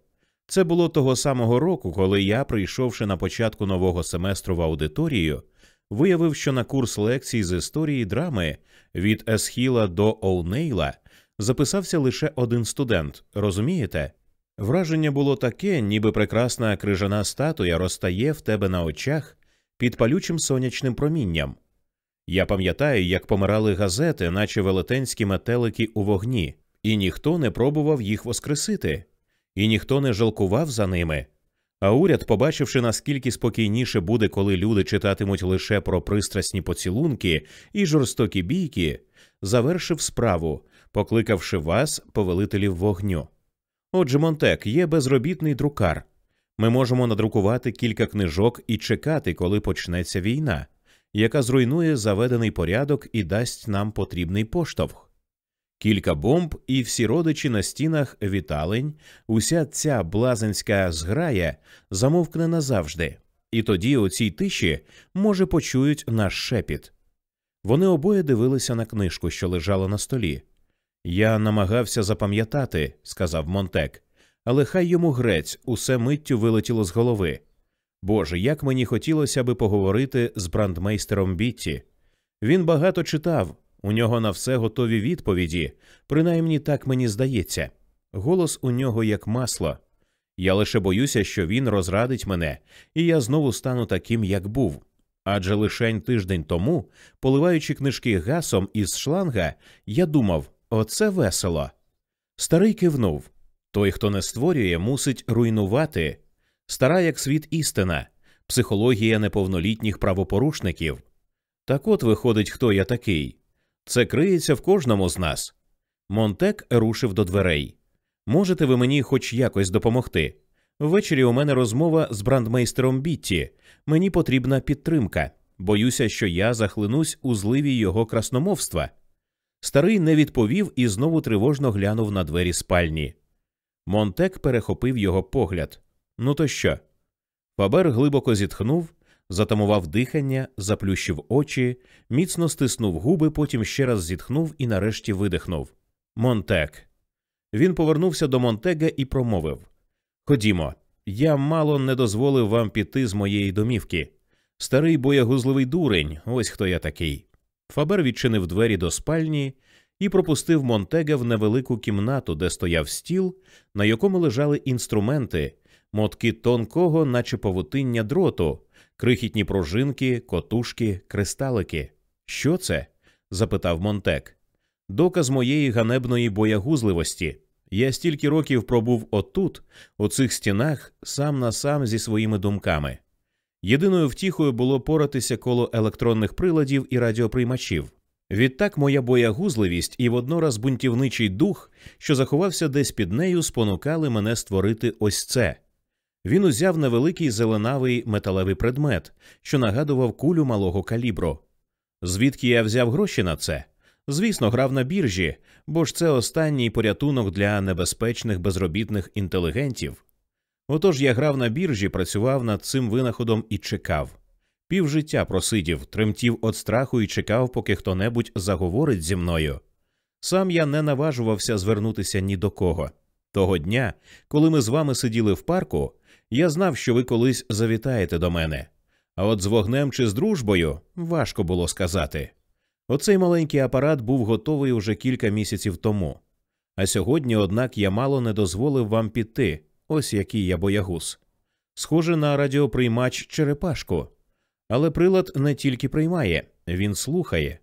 Це було того самого року, коли я, прийшовши на початку нового семестру в аудиторію, виявив, що на курс лекцій з історії драми від Есхіла до Оунейла записався лише один студент. Розумієте? Враження було таке, ніби прекрасна крижана статуя розтає в тебе на очах під палючим сонячним промінням. Я пам'ятаю, як помирали газети, наче велетенські метелики у вогні, і ніхто не пробував їх воскресити, і ніхто не жалкував за ними. А уряд, побачивши, наскільки спокійніше буде, коли люди читатимуть лише про пристрасні поцілунки і жорстокі бійки, завершив справу, покликавши вас, повелителів вогню. Отже, Монтек є безробітний друкар. Ми можемо надрукувати кілька книжок і чекати, коли почнеться війна, яка зруйнує заведений порядок і дасть нам потрібний поштовх. Кілька бомб, і всі родичі на стінах віталень, уся ця блазенська зграя замовкне назавжди, і тоді у цій тиші, може, почують наш шепіт. Вони обоє дивилися на книжку, що лежала на столі. Я намагався запам'ятати, сказав Монтек, але хай йому грець, усе миттю вилетіло з голови. Боже, як мені хотілося би поговорити з брандмейстером Бітті. Він багато читав, у нього на все готові відповіді, принаймні так мені здається. Голос у нього як масло. Я лише боюся, що він розрадить мене, і я знову стану таким, як був. Адже лишень тиждень тому, поливаючи книжки гасом із шланга, я думав оце весело. Старий кивнув той, хто не створює, мусить руйнувати. Стара як світ істина, психологія неповнолітніх правопорушників. Так от виходить, хто я такий. Це криється в кожному з нас. Монтек рушив до дверей. Можете ви мені хоч якось допомогти? Ввечері у мене розмова з брандмейстером Бітті. Мені потрібна підтримка. Боюся, що я захлинусь у зливі його красномовства. Старий не відповів і знову тривожно глянув на двері спальні. Монтек перехопив його погляд. Ну то що? Фабер глибоко зітхнув, затамував дихання, заплющив очі, міцно стиснув губи, потім ще раз зітхнув і нарешті видихнув. Монтек. Він повернувся до Монтега і промовив Ходімо, я мало не дозволив вам піти з моєї домівки. Старий боягузливий дурень, ось хто я такий. Фабер відчинив двері до спальні і пропустив Монтега в невелику кімнату, де стояв стіл, на якому лежали інструменти, мотки тонкого, наче павутиння дроту, крихітні пружинки, котушки, кристалики. Що це? запитав Монтек. Доказ моєї ганебної боягузливості. Я стільки років пробув отут, у цих стінах, сам на сам зі своїми думками. Єдиною втіхою було поратися коло електронних приладів і радіоприймачів. Відтак моя боягузливість і воднораз бунтівничий дух, що заховався десь під нею, спонукали мене створити ось це. Він узяв невеликий зеленавий металевий предмет, що нагадував кулю малого калібру. Звідки я взяв гроші на це? Звісно, грав на біржі, бо ж це останній порятунок для небезпечних безробітних інтелігентів. Отож я грав на біржі, працював над цим винаходом і чекав. Півжиття просидів, тремтів від страху і чекав, поки хто небудь заговорить зі мною. Сам я не наважувався звернутися ні до кого. Того дня, коли ми з вами сиділи в парку, я знав, що ви колись завітаєте до мене. А от з вогнем чи з дружбою важко було сказати. Оцей маленький апарат був готовий уже кілька місяців тому. А сьогодні, однак, я мало не дозволив вам піти, ось який я боягуз. Схоже на радіоприймач черепашку. Але прилад не тільки приймає, він слухає.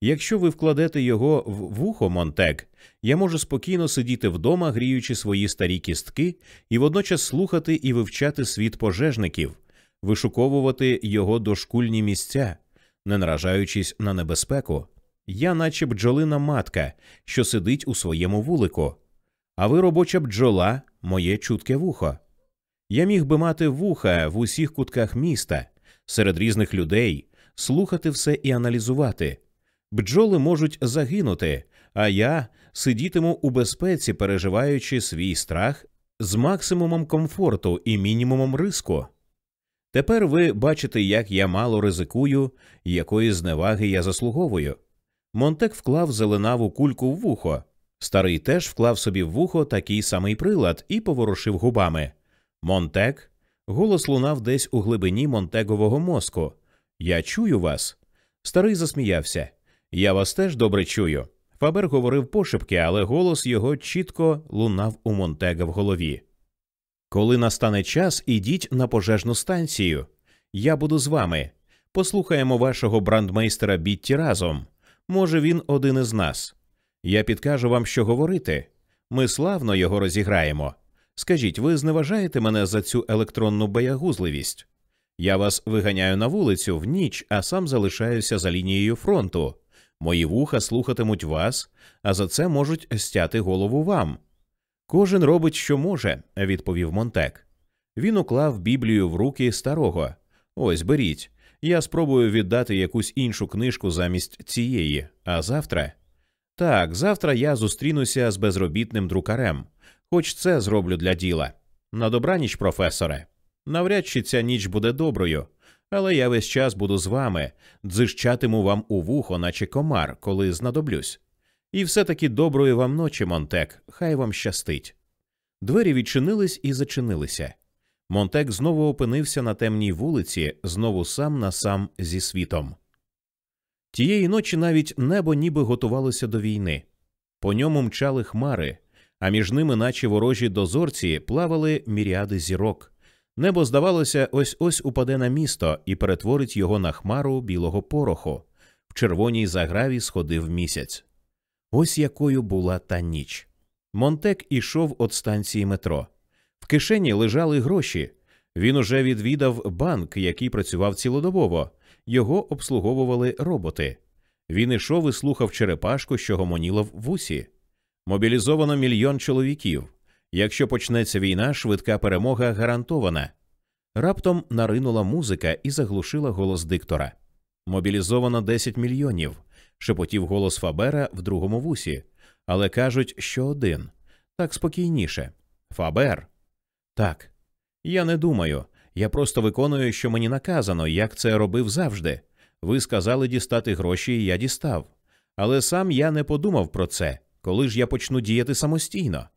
Якщо ви вкладете його в вухо Монтек, я можу спокійно сидіти вдома, гріючи свої старі кістки, і водночас слухати і вивчати світ пожежників, вишуковувати його дошкульні місця, не наражаючись на небезпеку. Я, наче бджолина матка, що сидить у своєму вулику, а ви робоча бджола, моє чутке вухо. Я міг би мати вуха в усіх кутках міста, серед різних людей, слухати все і аналізувати. Бджоли можуть загинути, а я сидітиму у безпеці, переживаючи свій страх з максимумом комфорту і мінімумом риску. Тепер ви бачите, як я мало ризикую, якої зневаги я заслуговую. Монтек вклав зеленаву кульку в вухо. Старий теж вклав собі в вухо такий самий прилад і поворушив губами. Монтек. Голос лунав десь у глибині Монтегового мозку. Я чую вас. Старий засміявся. Я вас теж добре чую. Фабер говорив пошепки, але голос його чітко лунав у Монтега в голові. Коли настане час, ідіть на пожежну станцію. Я буду з вами. Послухаємо вашого брандмейстера Бітті разом. Може, він один із нас. Я підкажу вам, що говорити. Ми славно його розіграємо. Скажіть, ви зневажаєте мене за цю електронну боягузливість? Я вас виганяю на вулицю в ніч, а сам залишаюся за лінією фронту. Мої вуха слухатимуть вас, а за це можуть стяти голову вам. Кожен робить, що може, відповів Монтек. Він уклав Біблію в руки старого. Ось беріть. Я спробую віддати якусь іншу книжку замість цієї, а завтра. Так, завтра я зустрінуся з безробітним друкарем, хоч це зроблю для діла. На добраніч, професоре. Навряд чи ця ніч буде доброю, але я весь час буду з вами, дзижчатиму вам у вухо, наче комар, коли знадоблюсь. І все таки доброї вам ночі, Монтек, хай вам щастить. Двері відчинились і зачинилися. Монтек знову опинився на темній вулиці, знову сам на сам зі світом. Тієї ночі навіть небо ніби готувалося до війни. По ньому мчали хмари, а між ними, наче ворожі дозорці, плавали міріади зірок. Небо, здавалося, ось ось упаде на місто і перетворить його на хмару білого пороху. В червоній заграві сходив місяць. Ось якою була та ніч. Монтек ішов від станції метро. В кишені лежали гроші. Він уже відвідав банк, який працював цілодобово. Його обслуговували роботи. Він ішов і слухав черепашку, що гомоніла в вусі. Мобілізовано мільйон чоловіків. Якщо почнеться війна, швидка перемога гарантована. Раптом наринула музика і заглушила голос диктора. Мобілізовано 10 мільйонів. шепотів голос Фабера в другому вусі. Але кажуть, що один. Так спокійніше. Фабер. Так. Я не думаю. Я просто виконую, що мені наказано, як це робив завжди. Ви сказали дістати гроші, і я дістав. Але сам я не подумав про це, коли ж я почну діяти самостійно.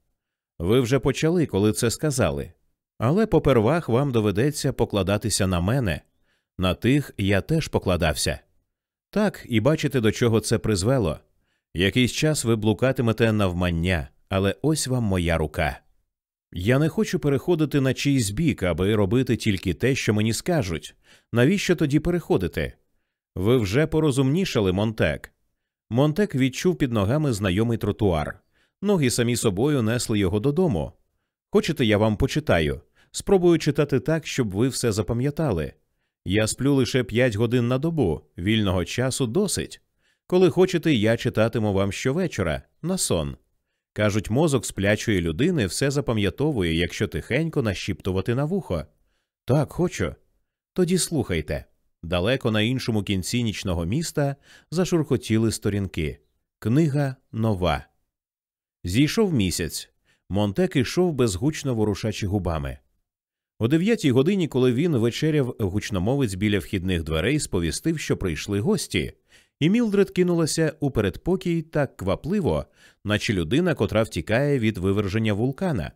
Ви вже почали, коли це сказали. Але попервах вам доведеться покладатися на мене. На тих я теж покладався. Так, і бачите, до чого це призвело. Якийсь час ви блукатимете навмання, але ось вам моя рука. Я не хочу переходити на чийсь бік, аби робити тільки те, що мені скажуть. Навіщо тоді переходити? Ви вже порозумнішали, Монтек. Монтек відчув під ногами знайомий тротуар. Ноги самі собою несли його додому. Хочете, я вам почитаю? Спробую читати так, щоб ви все запам'ятали. Я сплю лише п'ять годин на добу, вільного часу досить. Коли хочете, я читатиму вам щовечора на сон. Кажуть, мозок сплячої людини все запам'ятовує, якщо тихенько нашіптувати на вухо. Так, хочу. Тоді слухайте. Далеко на іншому кінці нічного міста зашурхотіли сторінки. Книга нова. Зійшов місяць. Монтек ішов безгучно ворушачи губами. О дев'ятій годині, коли він вечеряв, гучномовець біля вхідних дверей сповістив, що прийшли гості, і Мілдред кинулася у передпокій так квапливо, наче людина, котра втікає від виверження вулкана.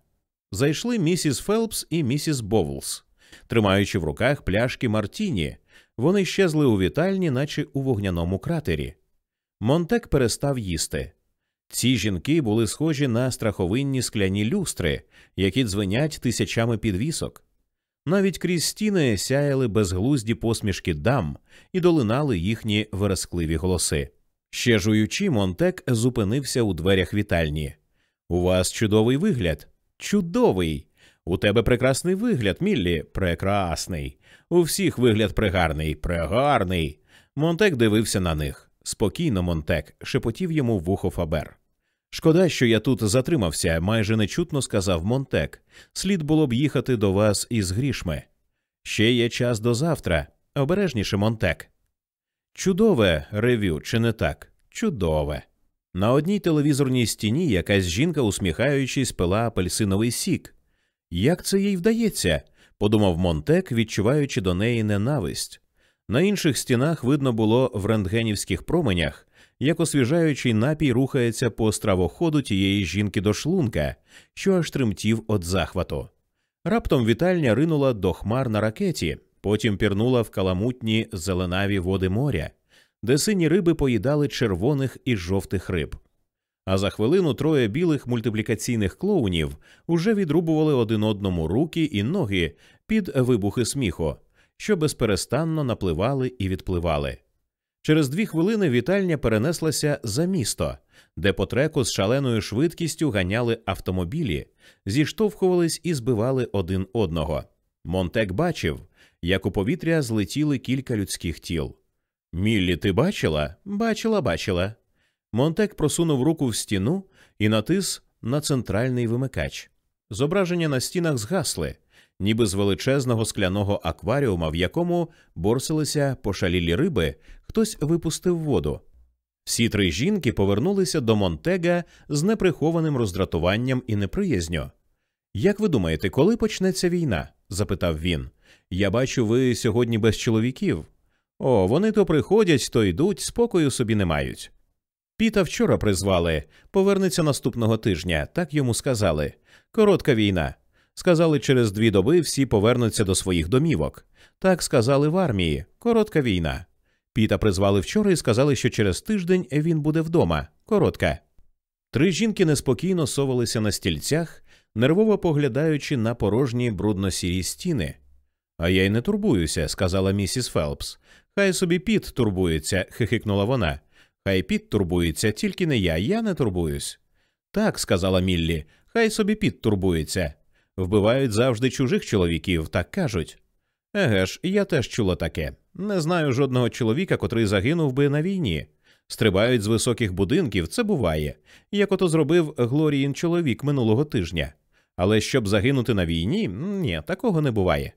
Зайшли місіс Фелпс і місіс Бовлс, тримаючи в руках пляшки Мартіні. Вони щезли у вітальні, наче у вогняному кратері. Монтек перестав їсти. Ці жінки були схожі на страховинні скляні люстри, які дзвенять тисячами підвісок. Навіть крізь стіни сяяли безглузді посмішки дам і долинали їхні верескливі голоси. Ще жуючи, Монтек зупинився у дверях вітальні. У вас чудовий вигляд. Чудовий. У тебе прекрасний вигляд, Міллі. Прекрасний. У всіх вигляд пригарний, прегарний. Монтек дивився на них. Спокійно, Монтек, шепотів йому вухо Фабер. Шкода, що я тут затримався, майже нечутно сказав Монтек. Слід було б їхати до вас із грішми. Ще є час до завтра. Обережніше, Монтек. Чудове ревю, чи не так? Чудове. На одній телевізорній стіні якась жінка, усміхаючись, пила апельсиновий сік. Як це їй вдається? подумав Монтек, відчуваючи до неї ненависть. На інших стінах видно було в рентгенівських променях, як освіжаючий напій рухається по стравоходу тієї жінки до шлунка, що аж тремтів від захвату. Раптом вітальня ринула до хмар на ракеті, потім пірнула в каламутні зеленаві води моря, де сині риби поїдали червоних і жовтих риб. А за хвилину троє білих мультиплікаційних клоунів уже відрубували один одному руки і ноги під вибухи сміху, що безперестанно напливали і відпливали. Через дві хвилини вітальня перенеслася за місто, де по треку з шаленою швидкістю ганяли автомобілі, зіштовхувались і збивали один одного. Монтек бачив, як у повітря злетіли кілька людських тіл. Міллі, ти бачила? Бачила, бачила. Монтек просунув руку в стіну і натис на центральний вимикач. Зображення на стінах згасли, ніби з величезного скляного акваріума, в якому борсилися пошалілі риби, хтось випустив воду. Всі три жінки повернулися до Монтега з неприхованим роздратуванням і неприязню. Як ви думаєте, коли почнеться війна? запитав він. Я бачу, ви сьогодні без чоловіків. О, вони то приходять, то йдуть, спокою собі не мають. Піта вчора призвали, повернеться наступного тижня, так йому сказали. Коротка війна. Сказали, через дві доби всі повернуться до своїх домівок. Так сказали в армії. Коротка війна. Піта призвали вчора і сказали, що через тиждень він буде вдома. Коротка. Три жінки неспокійно совалися на стільцях, нервово поглядаючи на порожні брудно-сірі стіни. А я й не турбуюся, сказала місіс Фелпс. Хай собі піт турбується, хихикнула вона. Хай піт турбується, тільки не я, я не турбуюсь. Так, сказала Міллі, хай собі піт турбується. Вбивають завжди чужих чоловіків, так кажуть. Еге ж, я теж чула таке. Не знаю жодного чоловіка, котрий загинув би на війні. Стрибають з високих будинків, це буває, як ото зробив Глоріїн чоловік минулого тижня. Але щоб загинути на війні, ні, такого не буває.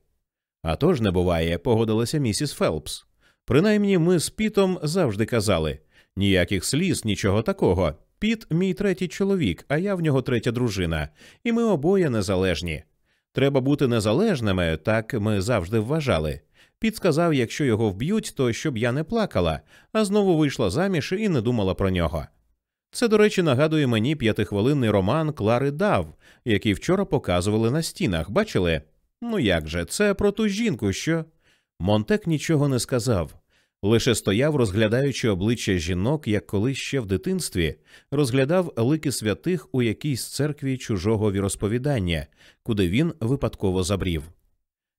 «А то ж не буває, погодилася місіс Фелпс. Принаймні ми з Пітом завжди казали ніяких сліз, нічого такого. Піт мій третій чоловік, а я в нього третя дружина, і ми обоє незалежні. Треба бути незалежними, так ми завжди вважали. Піт сказав, якщо його вб'ють, то щоб я не плакала, а знову вийшла заміж і не думала про нього. Це, до речі, нагадує мені п'ятихвилинний роман Клари Дав, який вчора показували на стінах. Бачили? Ну як же, це про ту жінку, що. Монтек нічого не сказав лише стояв, розглядаючи обличчя жінок, як колись ще в дитинстві, розглядав лики святих у якійсь церкві чужого віросповідання, куди він випадково забрів.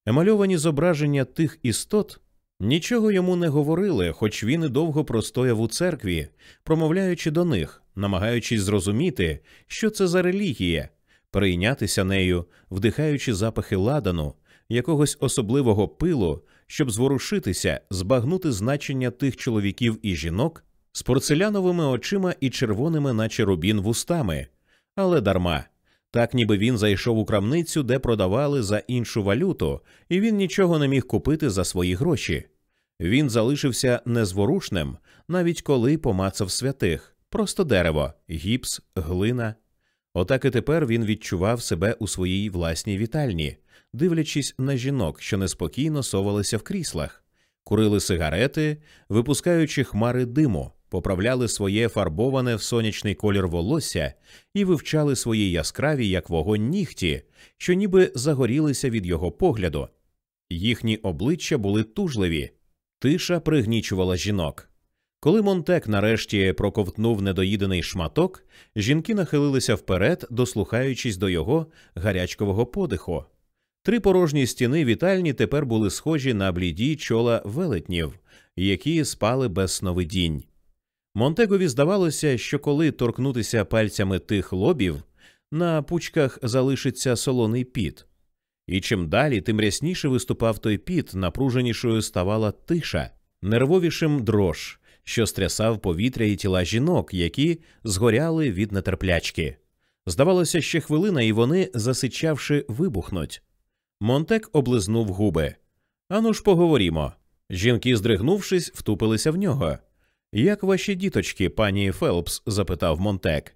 Емальовані зображення тих істот нічого йому не говорили, хоч він і довго простояв у церкві, промовляючи до них, намагаючись зрозуміти, що це за релігія, перейнятися нею, вдихаючи запахи ладану, якогось особливого пилу, щоб зворушитися, збагнути значення тих чоловіків і жінок з порцеляновими очима і червоними, наче рубін вустами, але дарма. Так, ніби він зайшов у крамницю, де продавали за іншу валюту, і він нічого не міг купити за свої гроші. Він залишився незворушним, навіть коли помацав святих, просто дерево, гіпс, глина. Отак і тепер він відчував себе у своїй власній вітальні, дивлячись на жінок, що неспокійно совалися в кріслах, курили сигарети, випускаючи хмари диму, поправляли своє фарбоване в сонячний колір волосся і вивчали свої яскраві, як вогонь нігті, що ніби загорілися від його погляду. Їхні обличчя були тужливі, тиша пригнічувала жінок. Коли Монтек нарешті проковтнув недоїдений шматок, жінки нахилилися вперед, дослухаючись до його гарячкового подиху. Три порожні стіни вітальні тепер були схожі на бліді чола велетнів, які спали без сновидінь. Монтегові здавалося, що коли торкнутися пальцями тих лобів, на пучках залишиться солоний піт. І чим далі, тим рясніше виступав той піт, напруженішою ставала тиша, нервовішим дрож, що стрясав повітря і тіла жінок, які згоряли від нетерплячки. Здавалося, ще хвилина, і вони, засичавши, вибухнуть. Монтек облизнув губи. Ану ж поговорімо. Жінки, здригнувшись, втупилися в нього. Як ваші діточки, пані Фелпс? запитав Монтек.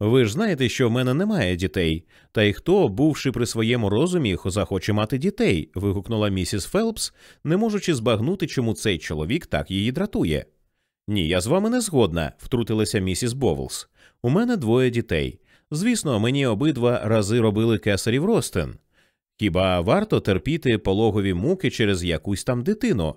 Ви ж знаєте, що в мене немає дітей, та й хто, бувши при своєму розумі, захоче мати дітей. вигукнула місіс Фелпс, не можучи збагнути, чому цей чоловік так її дратує. Ні, я з вами не згодна, втрутилася місіс Бовлс. У мене двоє дітей. Звісно, мені обидва рази робили кесарів ростин. Хіба варто терпіти пологові муки через якусь там дитину?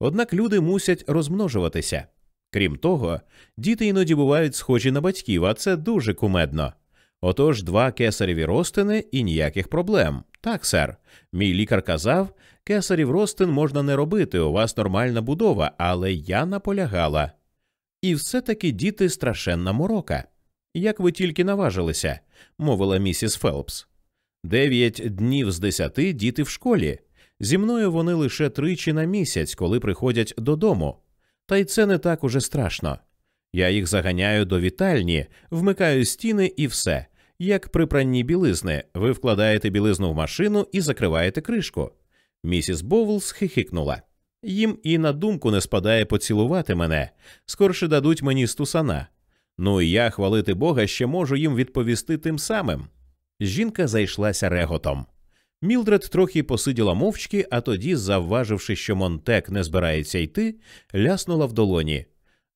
Однак люди мусять розмножуватися. Крім того, діти іноді бувають схожі на батьків, а це дуже кумедно. Отож, два кесареві ростини і ніяких проблем. Так, сер. Мій лікар казав, кесарів ростин можна не робити, у вас нормальна будова, але я наполягала. І все таки діти страшенна морока. Як ви тільки наважилися, мовила місіс Фелпс. Дев'ять днів з десяти діти в школі. Зі мною вони лише тричі на місяць, коли приходять додому. Та й це не так уже страшно. Я їх заганяю до вітальні, вмикаю стіни і все. Як при пранні білизни, ви вкладаєте білизну в машину і закриваєте кришку. Місіс Боулс хихикнула. Їм і на думку не спадає поцілувати мене, скорше дадуть мені стусана. Ну і я, хвалити Бога, ще можу їм відповісти тим самим. Жінка зайшлася реготом. Мілдред трохи посиділа мовчки, а тоді, завваживши, що Монтег не збирається йти, ляснула в долоні.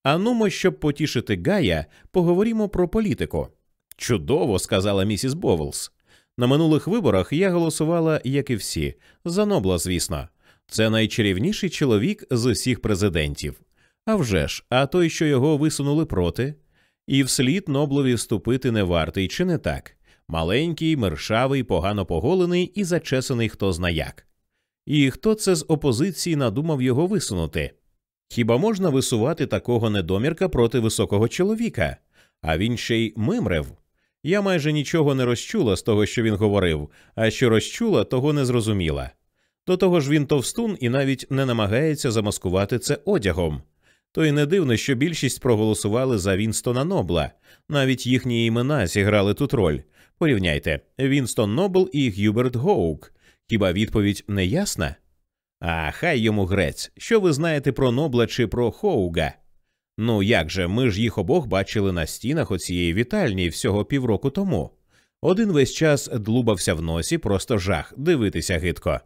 Анумо, щоб потішити Гая, поговоримо про політику. Чудово, сказала місіс Боулс. На минулих виборах я голосувала, як і всі, за Нобла, звісно. Це найчарівніший чоловік з усіх президентів. А вже ж, а той, що його висунули проти, і вслід Ноблові вступити не вартий, чи не так? Маленький, мершавий, погано поголений і зачесаний хто зна як. І хто це з опозиції надумав його висунути? Хіба можна висувати такого недомірка проти високого чоловіка? А він ще й мимрев. Я майже нічого не розчула з того, що він говорив, а що розчула, того не зрозуміла. До того ж він товстун і навіть не намагається замаскувати це одягом. То й не дивно, що більшість проголосували за Вінстона Нобла, навіть їхні імена зіграли тут роль, Порівняйте Вінстон Нобл і Гюберт Гоук. Хіба відповідь не ясна? А хай йому грець. Що ви знаєте про Нобла чи про Хоуга? Ну як же, ми ж їх обох бачили на стінах оцієї вітальні всього півроку тому. Один весь час длубався в носі, просто жах, дивитися гидко.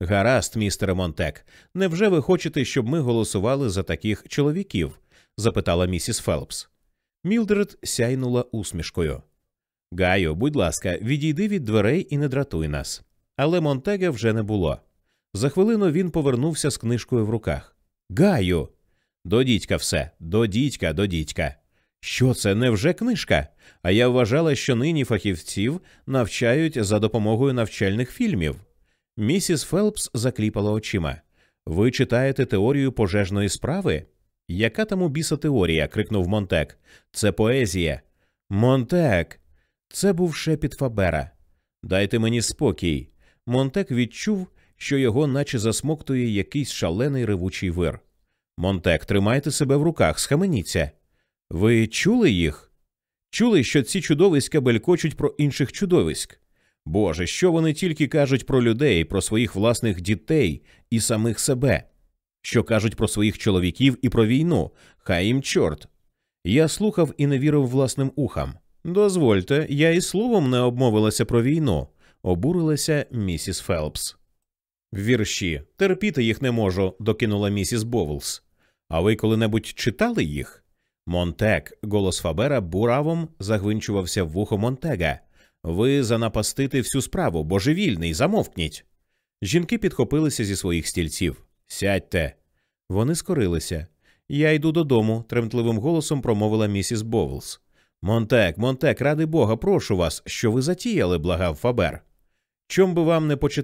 Гаразд, містере Монтек, невже ви хочете, щоб ми голосували за таких чоловіків? запитала місіс Фелпс. Мілдред сяйнула усмішкою. Гаю, будь ласка, відійди від дверей і не дратуй нас. Але Монтега вже не було. За хвилину він повернувся з книжкою в руках. Гаю. До дідька все, до дідька, до дідька. Що це невже книжка? А я вважала, що нині фахівців навчають за допомогою навчальних фільмів. Місіс Фелпс закліпала очима. Ви читаєте теорію пожежної справи? Яка там у біса теорія? крикнув Монтек. Це поезія. Монтек. Це був шепіт Фабера. Дайте мені спокій. Монтек відчув, що його наче засмоктує якийсь шалений ревучий вир. Монтек, тримайте себе в руках, схаменіться. Ви чули їх? Чули, що ці чудовиська белькочуть про інших чудовиськ? Боже, що вони тільки кажуть про людей, про своїх власних дітей і самих себе, що кажуть про своїх чоловіків і про війну, хай їм чорт. Я слухав і не вірив власним ухам. Дозвольте, я і словом не обмовилася про війну, обурилася місіс Фелпс. Вірші терпіти їх не можу, докинула місіс Боулс. А ви коли-небудь читали їх? Монтег, голос Фабера буравом загвинчувався в вухо Монтега. Ви занапастите всю справу, божевільний, замовкніть. Жінки підхопилися зі своїх стільців. Сядьте. Вони скорилися. Я йду додому, тремтливим голосом промовила місіс Боулс. Монтег, Монтег, ради Бога, прошу вас, що ви затіяли, благав Фабер. Чом би вам не почитати